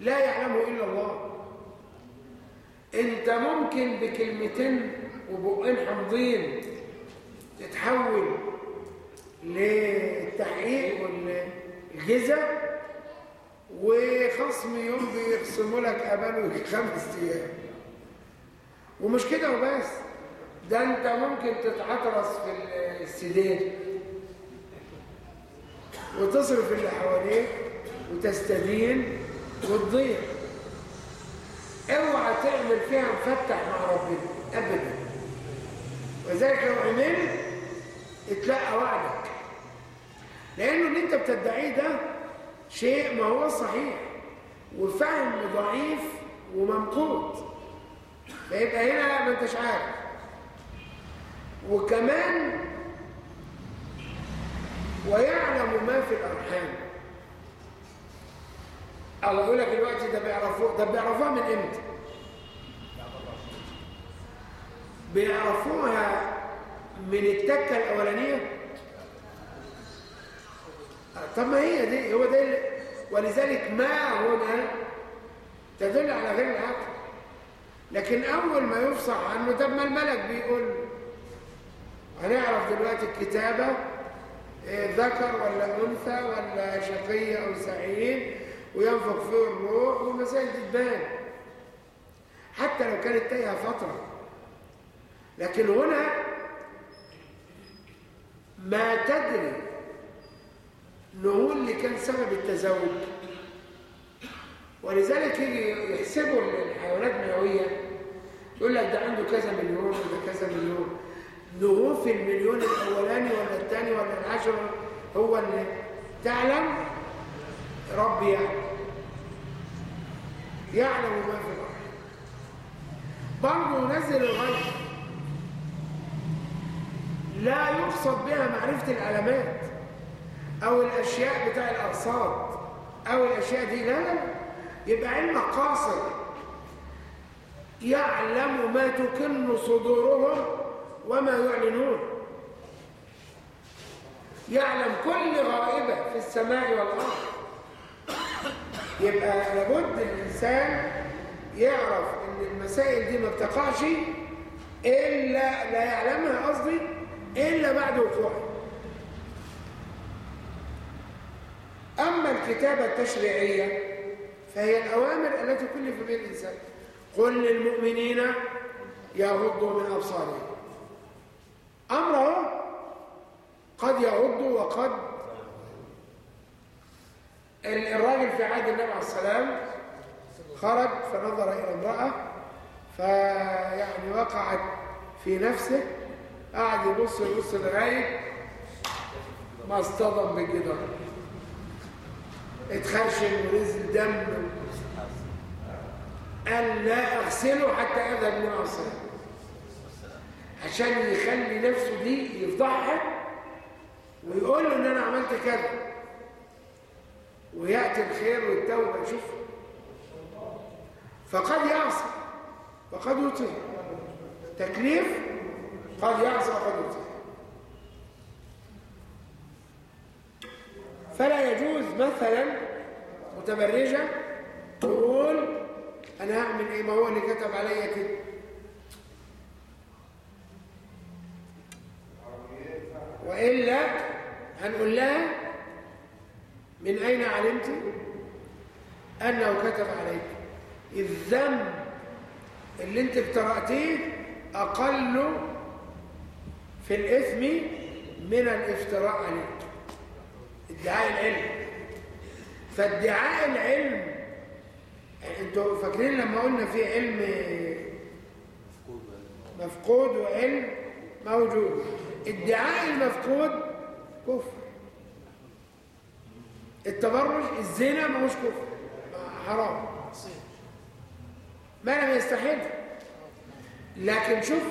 لا يعلمه إلا الله. أنت ممكن بكلمتين وبقين حمضين تتحول للتحقيق والجزة وخصم يوم بيخصموا لك أبانه خمس أيام. ومش كده وبس ده أنت ممكن تتعطرس في السداد وتصرف اللي حواليك وتستدين وتضيع. اوعى تعمل فيها مفتح مع ربنا ابدا. وذلك لو عملت اتلقى وعدك. لأنه اللي أنت بتدعيه ده شيء ما هو صحيح وفهم ضعيف وممقوت. فيبقى هنا ما أنتش عارف. وكمان ويعلم ما في الأرحام. الله يقول لك دلوقتي ده بيعرفوه ده بيعرفوها من إمتى؟ بيعرفوها من التكة الأولانية. طب ما هي دي هو ده ولذلك ما هنا تدل على غير العقل. لكن أول ما يفصح عنه طب ما الملك بيقول هنعرف دلوقتي الكتابة إيه ذكر ولا أنثى ولا شقي أو سعيد؟ وينفخ فيه الروح والمسائل دي تبان حتى لو كانت تايهة فترة. لكن هنا ما تدري نقول اللي كان سبب التزوج. ولذلك يجي يحسبوا الحيوانات المنويه يقول لك ده عنده كذا مليون وده كذا مليون. نهو في المليون الأولاني ولا الثاني ولا العشر هو اللي تعلم ربي يعلم يعلم ما في الأرض. برضه ينزل الغيب. لا يقصد بها معرفة العلامات أو الأشياء بتاع الارصاد أو الأشياء دي. لا لا يبقى علمك قاصر يعلم ما تكن صدورهم وما يعلنون. يعلم كل غائبة في السماء والأرض. يبقى لابد الإنسان يعرف أن المسائل دي ما بتقعش إلا لا يعلمها قصدي إلا بعد وقوعها. أما الكتابة التشريعية فهي الأوامر التي كلف بها الإنسان. قل للمؤمنين يغضوا من أبصارهم. أمره قد يغض وقد الراجل في عهد النبي عليه السلام خرج فنظر إلى امرأة فيعني وقعت في نفسه قعد يبص يبص لغاية ما اصطدم بالجدار اتخرشم ونزل دم. قال لا أغسله حتى أذهب عليه السلام عشان يخلي نفسه دي يفضحها ويقول له إن أنا عملت كذا. ويأتي الخير والتوبة. شوف. فقد يعصي وقد يطيع. تكليف. قد يعصي وقد يطيع. فلا يجوز مثلا متبرجه تقول أنا هعمل إيه؟ ما هو اللي كتب عليا كده. وإلا هنقول لها من أين علمت؟ أنه كتب عليك. الذنب اللي أنت اقترأتيه أقل في الإثم من الافتراء عليك. ادعاء العلم. فادعاء العلم أنتوا فاكرين لما قلنا في علم مفقود وعلم موجود. ادعاء المفقود كفر. التبرج الزنا ما هوش كفر. حرام. ما لم يستحل. لكن شوف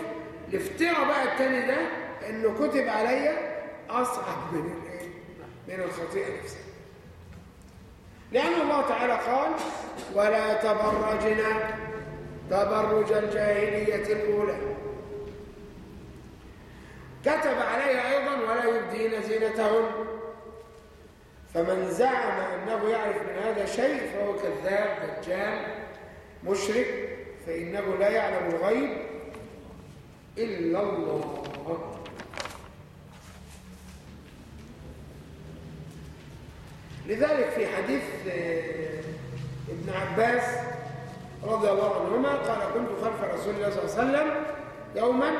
الافتراء بقى التاني ده إنه كتب عليا أصعب من الايه من الخطيئة نفسها. لأن الله تعالى قال ولا تبرجنا تبرج الجاهلية الأولى. كتب عليها أيضا ولا يبدين زينتهن. فمن زعم أنه يعرف من هذا شيء فهو كذاب دجال مشرك فإنه لا يعلم الغيب إلا الله. لذلك في حديث آه، ابن عباس رضي الله عنهما قال كنت خلف رسول الله صلى الله عليه وسلم يوما.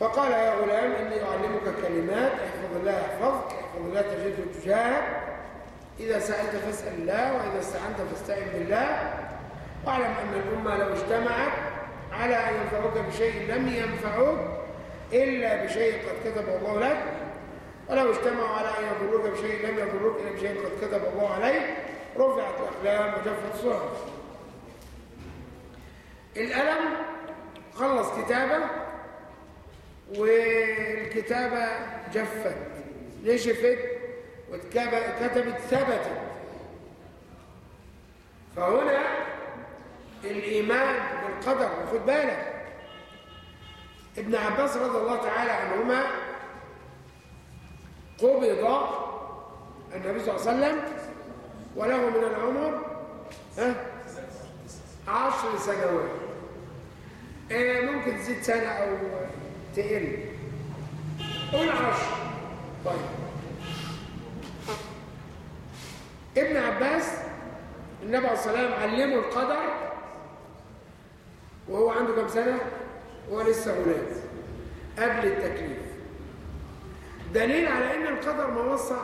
فقال يا غلام إني أعلمك كلمات احفظ الله يحفظك الله تجده تجاهك إذا سألت فاسأل الله وإذا استعنت فاستعن بالله. واعلم أن الأمة لو اجتمعت على أن ينفعوك بشيء لم ينفعوك إلا بشيء قد كتبه الله لك. ولو اجتمعوا على أن يضروك بشيء لم يضروك إلا بشيء قد كتب الله عليك. رفعت الأقلام وجفت الصحف. القلم خلص كتابة والكتابة جفت. نشفت وكتبت ثبتت فهنا الإيمان بالقدر خد بالك. ابن عباس رضي الله تعالى عنهما قبض النبي صلى الله عليه وسلم وله من العمر ها؟ عشر سنوات. إيه ممكن تزيد سنة أو تقل. قول عشر. طيب. ابن عباس النبي عليه الصلاة والسلام علمه القدر وهو عنده كم سنة؟ هو لسه ولاد قبل التكليف. دليل على إن القدر موسع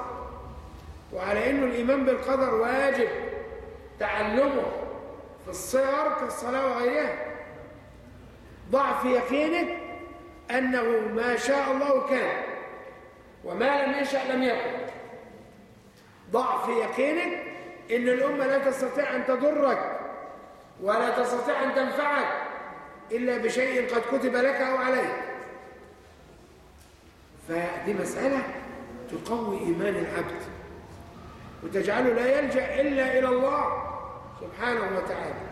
وعلى إنه الإيمان بالقدر واجب تعلمه في الصغر كالصلاة وغيرها. ضع في يقينك أنه ما شاء الله كان. وما لم يشاء لم يكن. ضع في يقينك إن الأمة لا تستطيع أن تضرك ولا تستطيع أن تنفعك إلا بشيء قد كتب لك أو عليك. فدي مسألة تقوي إيمان العبد وتجعله لا يلجأ إلا إلى الله سبحانه وتعالى.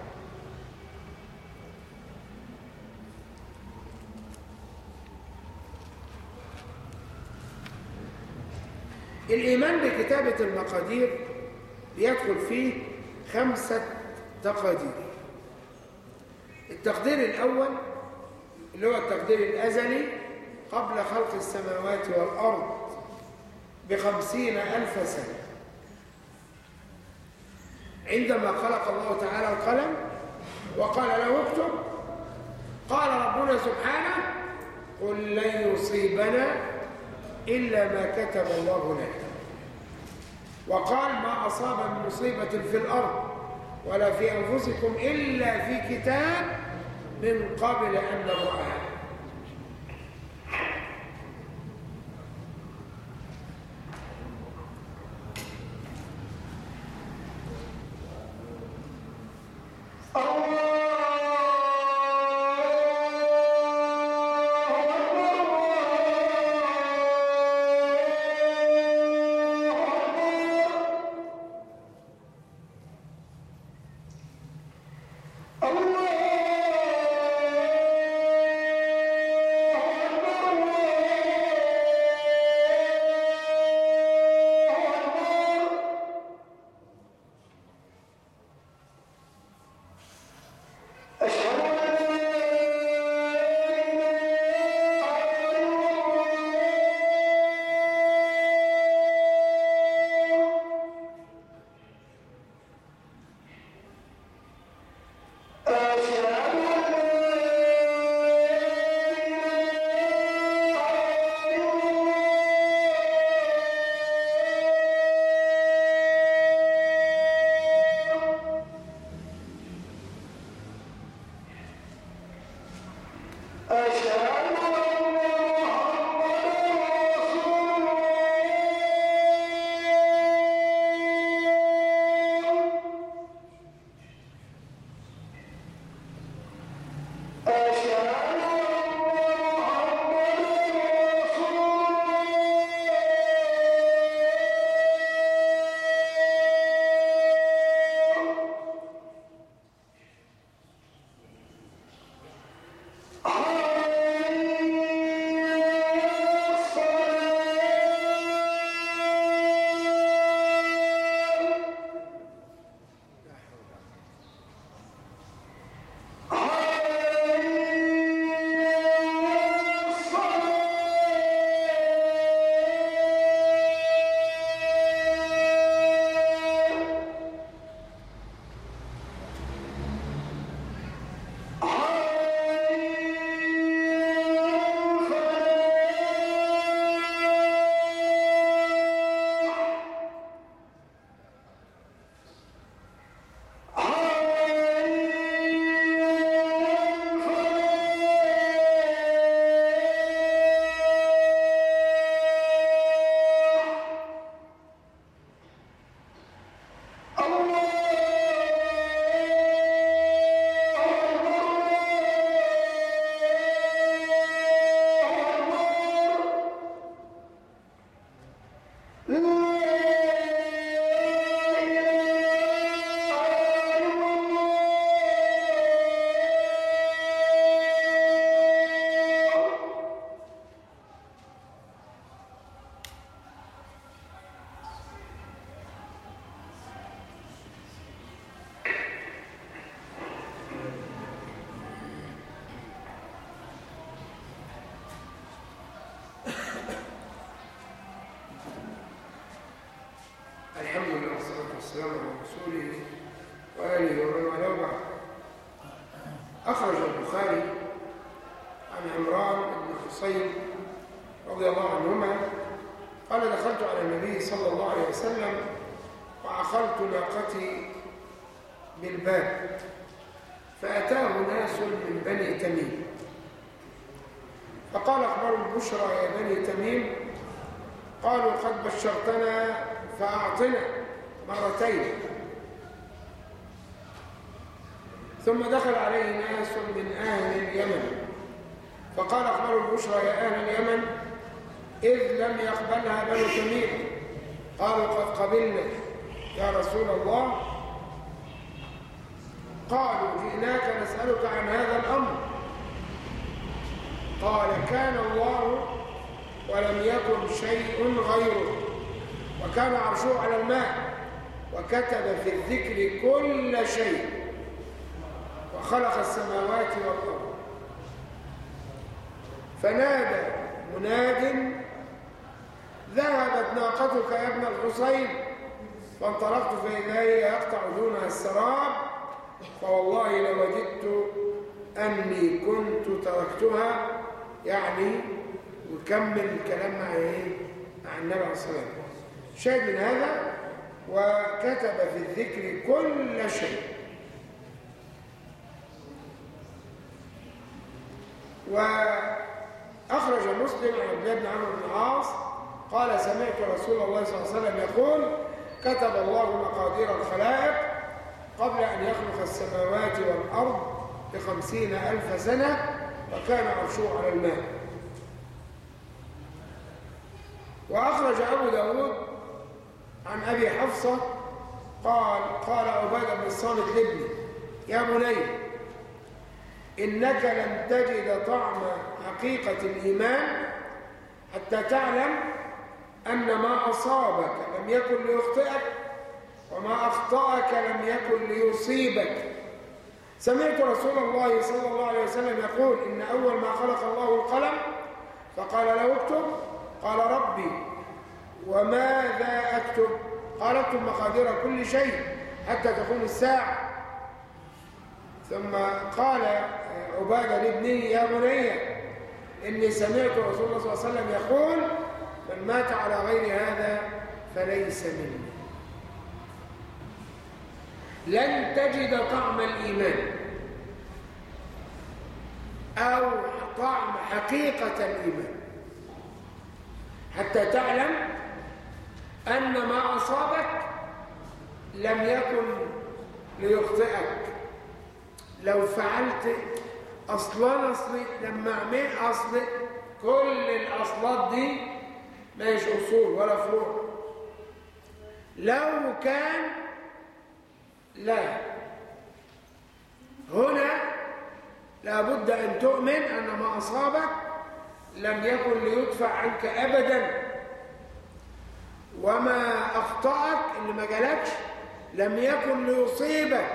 الإيمان بكتابة المقادير بيدخل فيه خمسة تقادير. التقدير الأول اللي هو التقدير الأزلي قبل خلق السماوات والأرض بخمسين ألف سنة. عندما خلق الله تعالى القلم وقال له اكتب قال ربنا سبحانه قل لن يصيبنا إلا ما كتب الله لنا وقال ما أصاب من مصيبة في الأرض ولا في أنفسكم إلا في كتاب من قبل أن نبرأها. والسلام على رسوله وآله ومن والاه. أخرج البخاري عن عمران بن حصين رضي الله عنهما قال دخلت على النبي صلى الله عليه وسلم وعقلت ناقتي بالباب فأتاه ناس من بني تميم. فقال أخبار البشرى يا بني تميم قالوا قد بشرتنا فأعطنا. مرتين. ثم دخل عليه ناس من أهل اليمن. فقال أخبر البشرى يا أهل اليمن إذ لم يقبلها بنو تميم. قالوا قد قبلنا. يا رسول الله. قالوا جئناك نسألك عن هذا الأمر. قال كان الله ولم يكن شيء غيره وكان عرشه على الماء. وكتب في الذكر كل شيء وخلق السماوات والأرض. فنادى مناد ذهبت ناقتك يا ابن الحسين فانطلقت فإذا هي يقطع دونها السراب فوالله لوددت أني كنت تركتها يعني وكمل الكلام مع إيه؟ مع النبي عليه الصلاه والسلام شاهد من هذا؟ وكتب في الذكر كل شيء. وأخرج مسلم عن بن عمرو بن العاص قال سمعت رسول الله صلى الله عليه وسلم يقول كتب الله مقادير الخلائق قبل أن يخلق السماوات والأرض بخمسين ألف سنة وكان عرشه على الماء. وأخرج أبو داود عن أبي حفصة قال قال عبادة بن الصامت لابني يا بني إنك لن تجد طعم حقيقة الإيمان حتى تعلم أن ما أصابك لم يكن ليخطئك وما أخطأك لم يكن ليصيبك. سمعت رسول الله صلى الله عليه وسلم يقول إن أول ما خلق الله القلم فقال له اكتب قال ربي وماذا أكتب؟ قال اكتب مقادير كل شيء حتى تقوم الساعة. ثم قال عبادة لابنه يا بني إني سمعت رسول الله صلى الله عليه وسلم يقول من مات على غير هذا فليس مني. لن تجد طعم الإيمان أو طعم حقيقة الإيمان حتى تعلم أن ما أصابك لم يكن ليخطئك. لو فعلت أصلا أصلي لما أعمل أصل كل الأصلات دي مش أصول ولا فروع. لو كان لا. هنا لابد أن تؤمن أن ما أصابك لم يكن ليدفع عنك أبدا. وما أخطأك اللي ما جالكش لم يكن ليصيبك.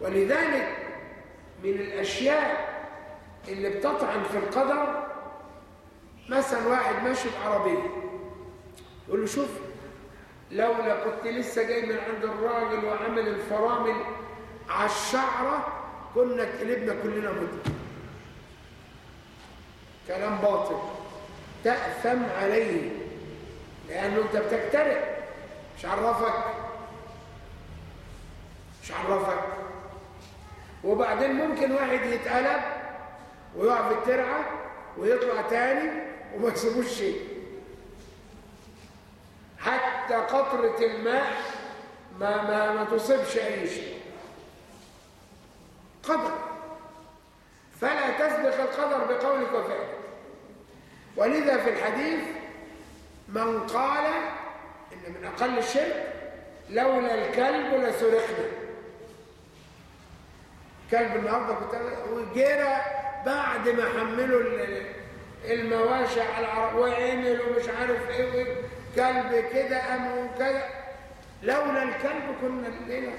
ولذلك من الأشياء اللي بتطعن في القدر مثلا واحد ماشي بعربية يقول له شوف لولا كنت لسه جاي من عند الراجل وعمل الفرامل على الشعرة كنا اتقلبنا كلنا مدة كلام باطل. تأثم عليه. لأنه أنت بتكترق مش عرفك. مش عرفك. وبعدين ممكن واحد يتقلب ويقع في الترعة ويطلع تاني وما يسيبوش شيء. حتى قطرة الماء ما, ما, ما تصيبش أي شيء. قدر. فلا تسبق القدر بقولك وفعلك. ولذا في الحديث من قال إن من أقل الشرك لولا الكلب لسرقنا. كلب النهارده كنت وجرى بعد ما حملوا المواشي على العرب وعمل ومش عارف إيه كلب كده قام كده لولا الكلب كنا الليلة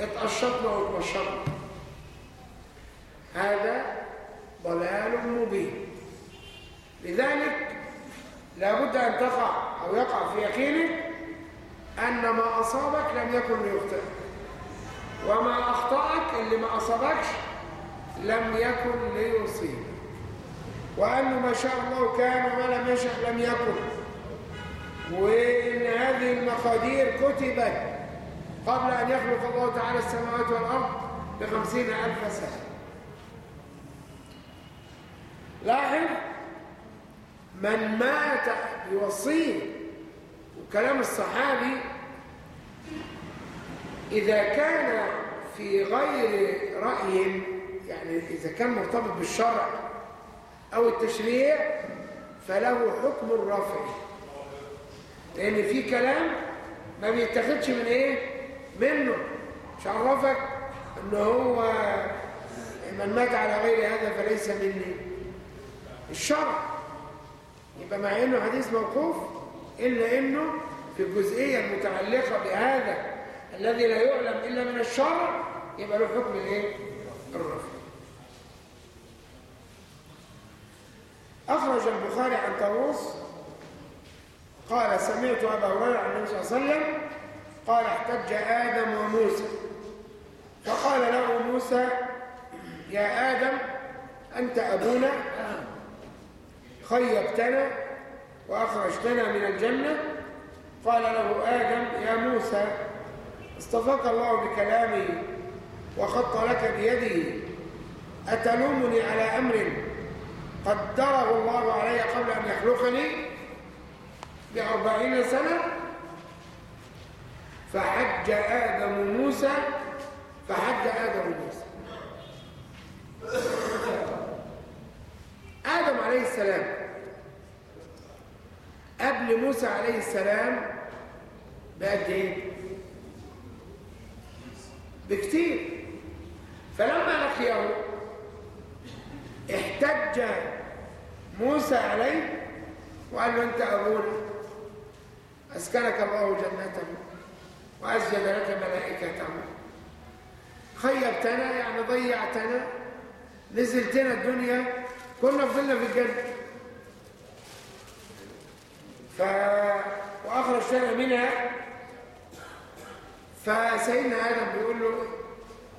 اتقشطنا واتبشرنا. هذا ضلال مبين. لذلك لابد أن تقع أو يقع في يقينك أن ما أصابك لم يكن ليخطئك. وما أخطأك اللي ما أصابكش لم يكن ليصيب وأنه ما شاء الله كان وما لم يشاء لم يكن. وإن هذه المقادير كتبت قبل أن يخلق الله تعالى السماوات والأرض بخمسين ألف سنة. لاحظ من مات بوصية. وكلام الصحابي إذا كان في غير رأي يعني إذا كان مرتبط بالشرع أو التشريع فله حكم الرفع. لأن في كلام ما بيتخذش من إيه؟ منه. مش عرفك إن هو من مات على غير هذا فليس مني. الشرع. يبقى مع إنه حديث موقوف إلا إنه في الجزئية المتعلقة بهذا الذي لا يعلم إلا من الشرع يبقى له حكم الإيه؟ الرفع أخرج البخاري عن طاووس قال سمعت أبا هريرة عن النبي صلى الله عليه وسلم قال احتج آدم وموسى فقال له موسى يا آدم أنت أبونا خيبتنا وأخرجتنا من الجنة. قال له آدم يا موسى اصطفاك الله بكلامه وخط لك بيده أتلومني على أمر قدره الله علي قبل أن يخلقني بأربعين سنة؟ فحج آدم موسى فحج آدم موسى. آدم عليه السلام قبل موسى عليه السلام بقد إيه؟ بكتير. فلما لقيه احتج موسى عليه وقال له أنت أبونا أسكنك الله جنته وأسجد لك ملائكته. خيبتنا يعني ضيعتنا نزلتنا الدنيا كنا فضلنا في الجنة. ف... واخرجتنا منها فسيدنا آدم بيقول له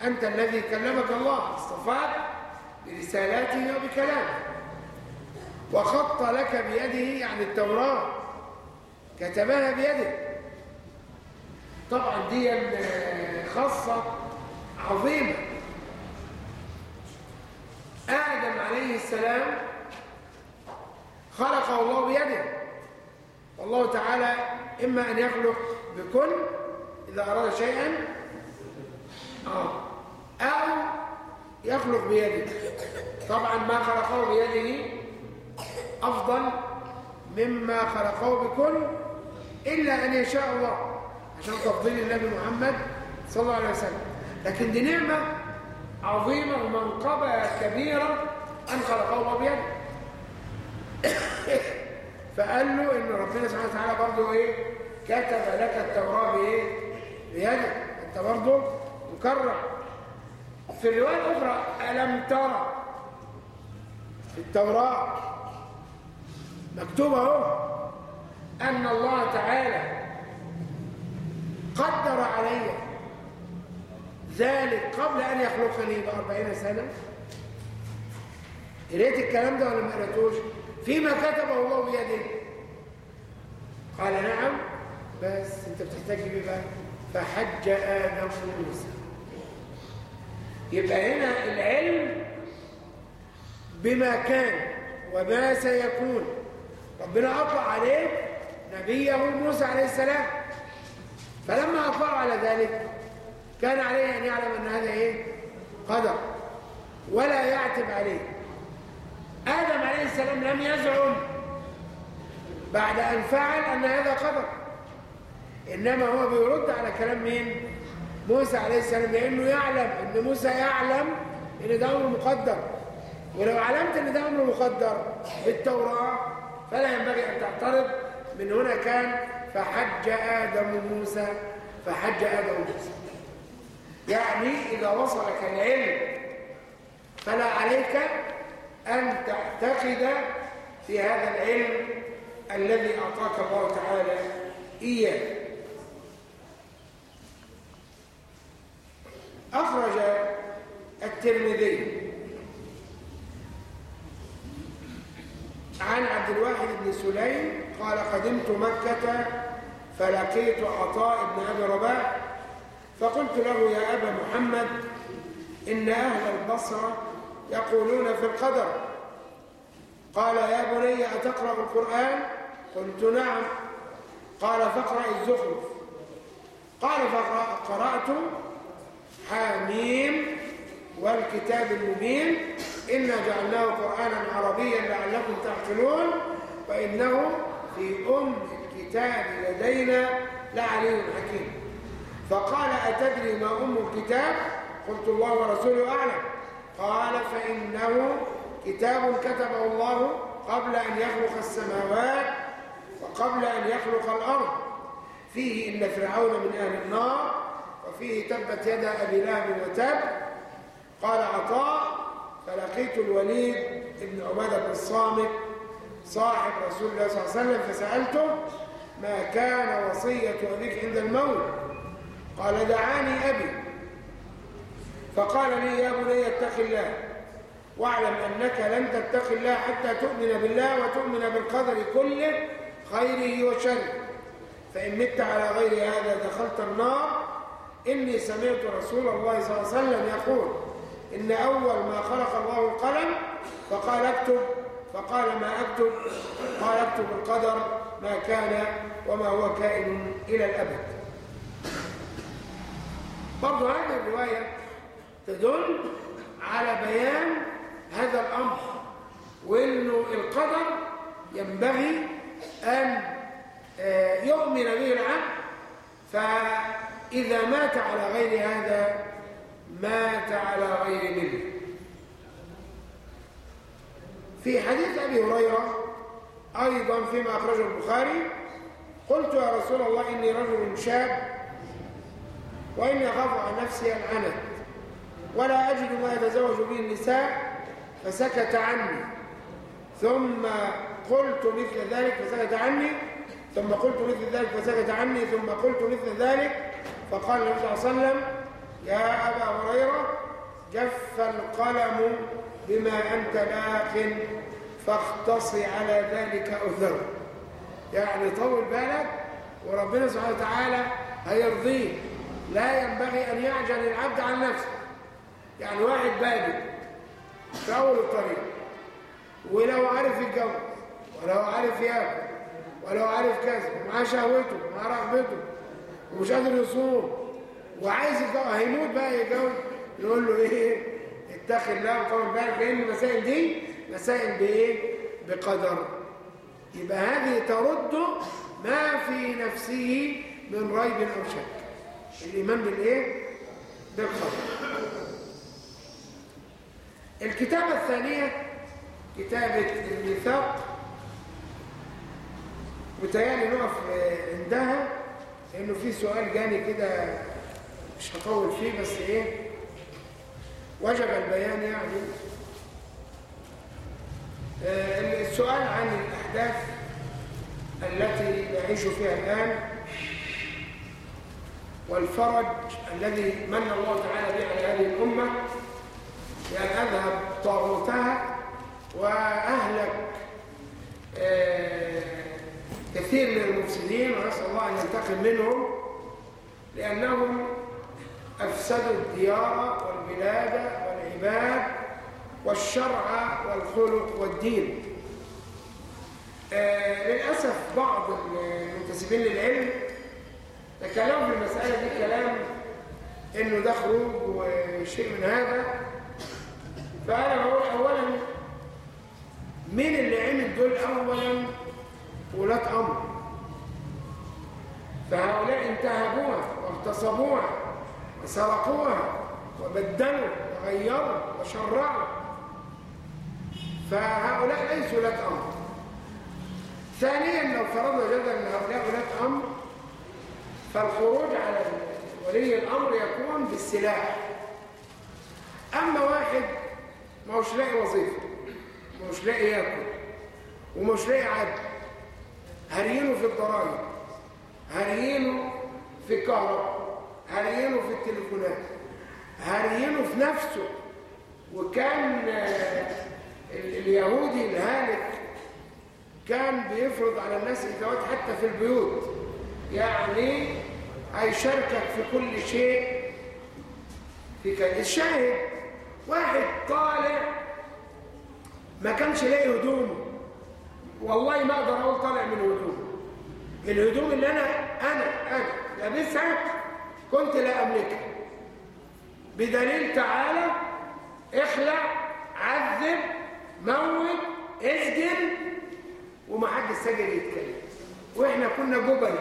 أنت الذي كلمك الله اصطفاك برسالاته وبكلامه. وخط لك بيده يعني التوراة كتبها بيده. طبعا دي خاصة عظيمة. آدم عليه السلام خلقه الله بيده. والله تعالى إما أن يخلق بكل إذا أراد شيئا آه. أو يخلق بيده طبعا ما خلقه بيده أفضل مما خلقه بكل إلا أن يشاء الله عشان تفضيل النبي محمد صلى الله عليه وسلم لكن دي نعمة عظيمة ومنقبة كبيرة أن خلقه بيده فقال له إن ربنا سبحانه وتعالى برضه إيه؟ كتب لك التوراة بإيه؟ بيدك أنت برضه مكرم في الرواية الأخرى ألم ترى؟ في التوراة مكتوب أهو. أن الله تعالى قدر علي ذلك قبل أن يخلقني بأربعين سنة. قريت الكلام ده ولا ما قريتوش؟ فيما كتبه الله بيده. قال نعم بس انت بتحتاج بيه بقى فحج آدم موسى يبقى هنا العلم بما كان وما سيكون. ربنا أطلع عليه نبيه موسى عليه السلام. فلما أطلع على ذلك كان عليه أن يعلم أن هذا إيه؟ قدر. ولا يعتب عليه. آدم عليه السلام لم يزعم بعد أن فعل أن هذا قدر. إنما هو بيرد على كلام مين؟ موسى عليه السلام لأنه يعلم أن موسى يعلم أن ده أمر مقدر. ولو علمت أن ده أمر مقدر بالتوراة فلا ينبغي أن تعترض. من هنا كان فحج آدم موسى فحج آدم موسى. يعني إذا وصلك العلم فلا عليك أن تعتقد في هذا العلم الذي أعطاك الله تعالى إياه. أخرج الترمذي عن عبد الواحد بن سليم قال قدمت مكة فلقيت عطاء بن أبي رباح فقلت له يا أبا محمد إن أهل البصرة يقولون في القدر. قال يا بني أتقرأ القرآن؟ قلت نعم. قال فاقرأ الزخرف. قال فقرأت حاميم والكتاب المبين. إنا جعلناه قرآنا عربيا لعلكم تعقلون. وإنه في أم الكتاب لدينا لعلي حكيم. فقال أتدري ما أم الكتاب؟ قلت الله ورسوله أعلم. قال فإنه كتاب كتبه الله قبل أن يخلق السماوات وقبل أن يخلق الأرض. فيه إن فرعون من أهل النار وفيه تبت يد أبي لهب وتب. قال عطاء فلقيت الوليد بن عبادة بن الصامت صاحب رسول الله صلى الله عليه وسلم فسألته ما كان وصية أبيك عند الموت؟ قال دعاني أبي. فقال لي يا بني اتق الله. واعلم أنك لن تتق الله حتى تؤمن بالله وتؤمن بالقدر كله خيره وشره. فإن مت على غير هذا دخلت النار. إني سمعت رسول الله صلى الله عليه وسلم يقول إن أول ما خلق الله القلم فقال اكتب. فقال ما أكتب؟ قال اكتب القدر ما كان وما هو كائن إلى الأبد. برضو هذه الرواية تدل على بيان هذا الأمر وإنه القدر ينبغي أن يؤمن به العبد. فإذا مات على غير هذا مات على غير منه. في حديث أبي هريرة أيضا فيما أخرجه البخاري قلت يا رسول الله إني رجل شاب وإني أخاف عن نفسي العنت ولا أجد ما يتزوج به النساء فسكت عني. ثم قلت مثل ذلك فسكت عني. ثم قلت مثل ذلك فسكت عني. ثم قلت مثل ذلك فقال النبي صلى الله عليه وسلم يا أبا هريرة جف القلم بما أنت لاق فاختص على ذلك أذر. يعني طول بالك وربنا سبحانه وتعالى هيرضيه لا ينبغي أن يعجل العبد عن نفسه. يعني واحد بادئ في أول الطريق ولو عارف يتجوز ولو عارف ياكل ولو عارف كذا ومعاه شهوته ومعاه رغبته ومش قادر يصوم وعايز يتجوز هيموت بقى يتجوز نقول له إيه اتخذ الله وطول بالك لأن المسائل دي مسائل بإيه؟ بقدر. يبقى هذه ترد ما في نفسه من ريب أو شك. الإيمان بالإيه؟ بالقدر. الكتابة الثانية كتابة الميثاق. وتهيألي نقف عندها لأنه في سؤال جاني كده مش هطول فيه بس إيه؟ وجب البيان يعني. آه السؤال عن الأحداث التي نعيش فيها الآن والفرج الذي من الله تعالى به على هذه الأمة. أذهب طاغوتها وأهلك آه كثير من المفسدين ونسأل الله أن ينتقم منهم لأنهم أفسدوا الديار والبلاد والعباد والشرع والخلق والدين. آه للأسف بعض المنتسبين للعلم تكلموا في المسألة دي كلام إنه ده خروج وشيء من هذا. فأنا بقول أولا مين اللي عمل دول أولا ولاة أمر فهؤلاء انتهبوها واغتصبوها وسرقوها وبدلوا وغيروا وشرعوا. فهؤلاء ليسوا ولاة أمر ثانيا لو فرضنا جدلا إن هؤلاء ولاة أمر فالخروج على ولي الأمر يكون بالسلاح. أما واحد ما هوش لاقي وظيفة. ما لاقي ياكل. وما هوش لاقي عدل هريينه في الضرائب هريينه في الكهرباء. هريينه في التليفونات. هرينه في نفسه. وكان آه، ال- اليهودي الهالك كان بيفرض على الناس الجواز حتى في البيوت. يعني هيشاركك في كل شيء. في كان الشاهد. واحد طالع ما كانش لاقي هدومه والله ما أقدر أقول طالع من هدومه الهدوم اللي أنا أنا أنا لابسها كنت لا أملكها. بدليل تعالى اخلع عذب موت اسجن وما حد سجن يتكلم. وإحنا كنا جبل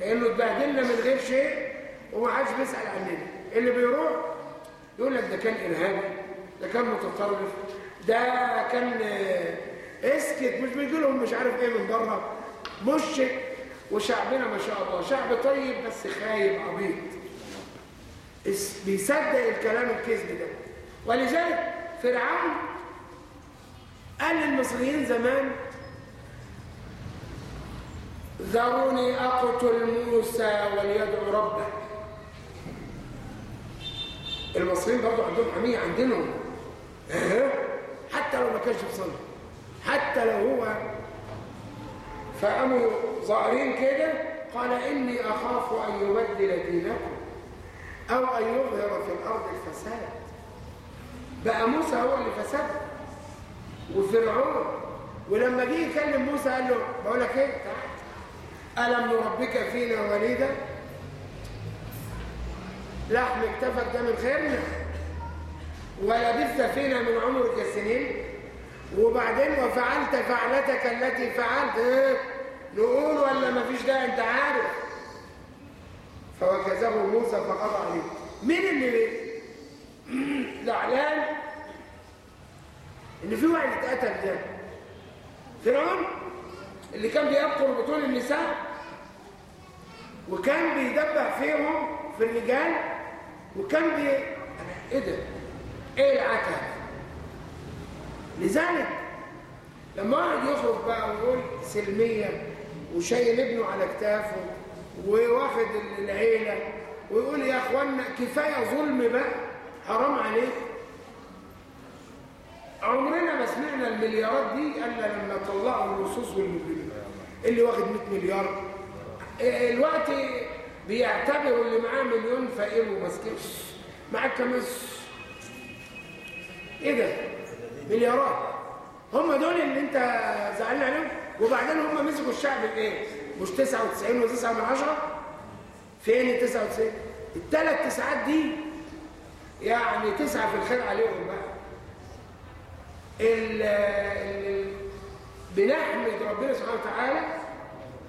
لأنه اتبهدلنا من غير شيء وما حدش بيسأل عننا. اللي بيروح يقول لك ده كان إرهابي ده كان متطرف ده كان آه، اسكت مش بيجي لهم مش عارف إيه من بره. مش وشعبنا ما شاء الله شعب طيب بس خايب عبيط. بيصدق الكلام الكذب ده. ولذلك فرعون قال للمصريين زمان ذروني أقتل موسى وليدعو ربه. المصريين برضو عندهم حمية عندهم. حتى لو ما كانش بيصلي حتى لو هو فقاموا ظاهرين كده قال إني أخاف أن يبدل دينكم أو أن يظهر في الأرض الفساد. بقى موسى هو اللي فسد. وفرعون. ولما جه يكلم موسى قال له بقول لك إيه؟ ألم نربك فينا وليدا؟ لحم اكتفك ده من خيرنا. ولبثت فينا من عمرك سنين. وبعدين وفعلت فعلتك التي فعلت إيه نقول ولا ما فيش ده؟ انت عارف. فوكزه موسى فقضى عليه مين اللي زعلان إن في واحد اتقتل ده. فرعون اللي كان بيبقر بطول النساء وكان بيدبح فيهم في الرجال وكان بي إيه ده؟ إيه العتب لذلك لما واحد يخرج بقى ويقول سلمية وشايل ابنه على كتافه وواخد العيلة ويقول يا إخوانا كفاية ظلم بقى حرام عليك. عمرنا ما سمعنا المليارات دي إلا لما طلعوا النصوص والمجرمين اللي واخد 100 مليار. الوقت بيعتبروا اللي معاه مليون فقير ومسكين. معاك كم إيه ده؟ مليارات. هم دول اللي أنت زعلان عليهم؟ وبعدين هم مسكوا الشعب بايه مش 99 و9 من عشرة؟ فين ال 99 الثلاث تسعات دي يعني تسعة في الخير عليهم بقى. ال ال بنحمد ربنا سبحانه وتعالى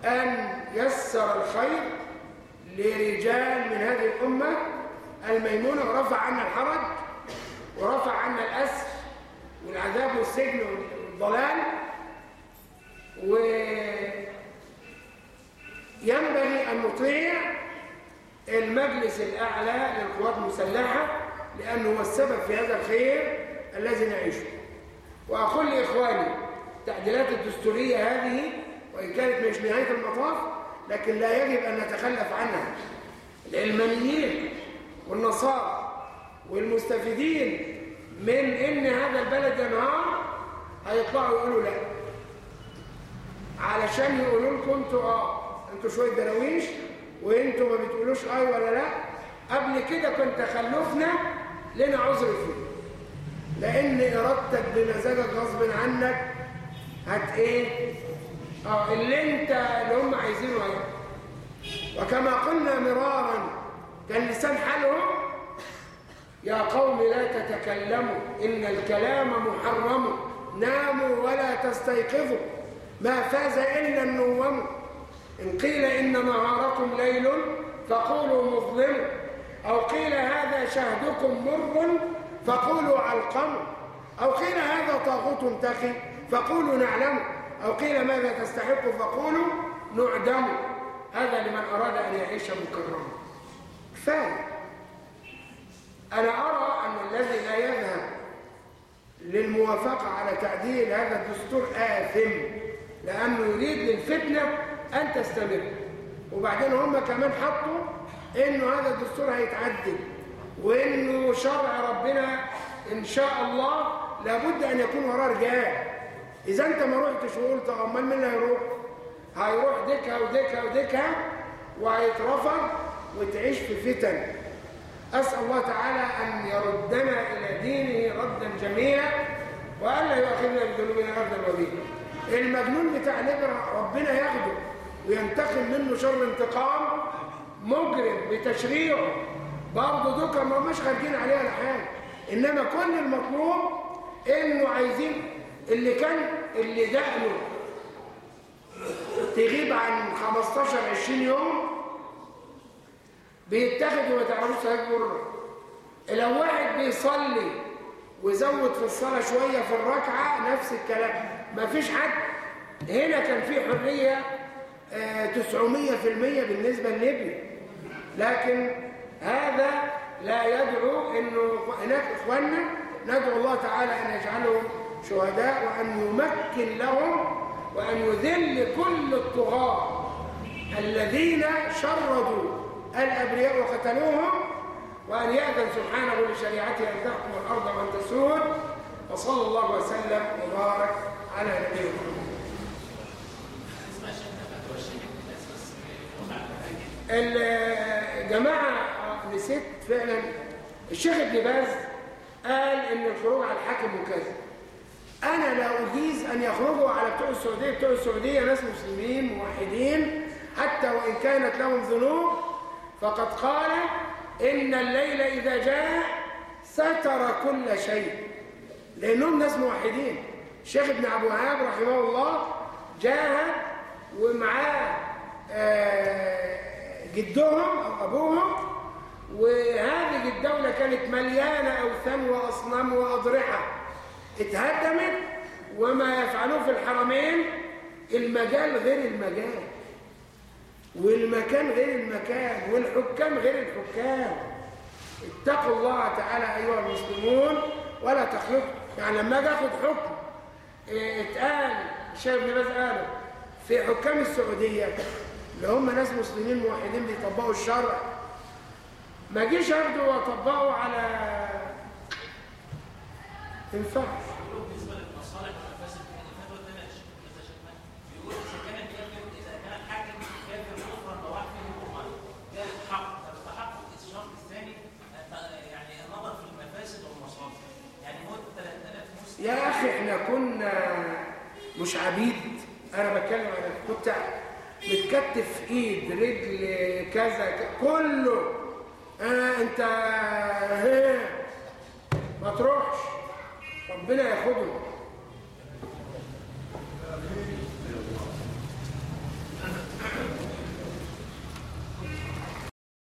أن يسر الخير لرجال من هذه الأمة الميمونة ورفع عنا الحرج ورفع عنا الأسر والعذاب والسجن والضلال وينبغي أن نطيع المجلس الأعلى للقوات المسلحة لأنه هو السبب في هذا الخير الذي نعيشه. وأقول لإخواني التعديلات الدستورية هذه وإن كانت مش نهاية المطاف لكن لا يجب أن نتخلف عنها. العلمانيين والنصارى والمستفيدين من إن هذا البلد ينهار هيطلعوا يقولوا لا. علشان يقولوا لكم أنتوا آه أنتوا شوية دراويش وانتوا ما بتقولوش آي ولا لا. قبل كده كنت تخلفنا لنا عذر فيه. لأن إرادتك بمزاجك غصب عنك هت إيه؟ آه اللي انت اللي هم عايزينه إيه وكما قلنا مرارا كان لسان حالهم يا قوم لا تتكلموا إن الكلام محرم ناموا ولا تستيقظوا. ما فاز إلا النوم. إن قيل إن نهاركم ليل فقولوا مظلم. أو قيل هذا شهدكم مر فقولوا علقم. أو قيل هذا طاغوت تقي فقولوا نعلم. أو قيل ماذا تستحق فقولوا نعدم. هذا لمن أراد أن يعيش مكرما. كفايه أنا أرى أن الذي لا يذهب للموافقة على تعديل هذا الدستور آثم لأنه يريد للفتنة أن تستمر. وبعدين هم كمان حطوا إنه هذا الدستور هيتعدل وإنه شرع ربنا إن شاء الله لابد أن يكون وراه رجال. إذا أنت ما رحتش وقلت أمال مين اللي هيروح؟ هيروح دكة ودكة ودكة وهيترفض وتعيش في فتن. أسأل الله تعالى أن يردنا إلى دينه ردا جميلا والا يؤاخذنا بذنوبنا غدا وبيلا. المجنون بتاع الابره ربنا ياخده وينتقم منه شر انتقام مجرم بتشريعه. برضه دوكا ما مش خارجين عليها الحال. إنما كل المطلوب إنه عايزين اللي كان اللي دقنه تغيب عن 15 20 يوم بيتاخد وما تعرفوش هيكبر لو واحد بيصلي وزود في الصلاة شوية في الركعة نفس الكلام. مفيش حد. هنا كان في تسعمية في المية بالنسبة لليبيا لكن هذا لا يدعو إنه هناك إخواننا ندعو الله تعالى أن يجعلهم شهداء وأن يمكن لهم وأن يذل كل الطغاة الذين شردوا الأبرياء وقتلوهم وأن يأذن سبحانه لشريعته أن تحكم الأرض وأن تسود وصلى الله وسلم وبارك على نبينا محمد. الجماعة نسيت فعلا. الشيخ ابن باز قال إن الخروج على الحاكم وكذا. أنا لا أجيز أن يخرجوا على بتوع السعودية. بتوع السعودية ناس مسلمين موحدين. حتى وإن كانت لهم ذنوب فقد قال إن الليل إذا جاء ستر كل شيء. لأنهم ناس موحدين. الشيخ ابن أبو وهاب رحمه الله جاهد ومعاه آه جدهم أو أبوهم وهذه الدولة كانت مليانة أوثان وأصنام وأضرحة. اتهدمت وما يفعلوه في الحرمين. المجال غير المجال والمكان غير المكان والحكام غير الحكام. اتقوا الله تعالى أيها المسلمون ولا تخلطوا يعني لما أجي اخد حكم اتقال الشيخ ابن باز قاله في حكام السعودية اللي هم ناس مسلمين موحدين بيطبقوا الشرع. ما جيش اخده واطبقه على تنفعش بالنسبة للمصالح والمفاسد الفتوى الثانية اذا شفنا بيقول اذا كان الكافر اذا كان الحاكم كافر كفرا بواحد منهم كان الحق فاستحق الشرط الثاني النظر في المفاسد والمصالح موت 3000 مسلم يا أخي إحنا كنا مش عبيد. أنا بتكلم عن كنت متكتف إيد رجل كذا. كله. آه أنت ها ما تروحش. ربنا ياخدهم.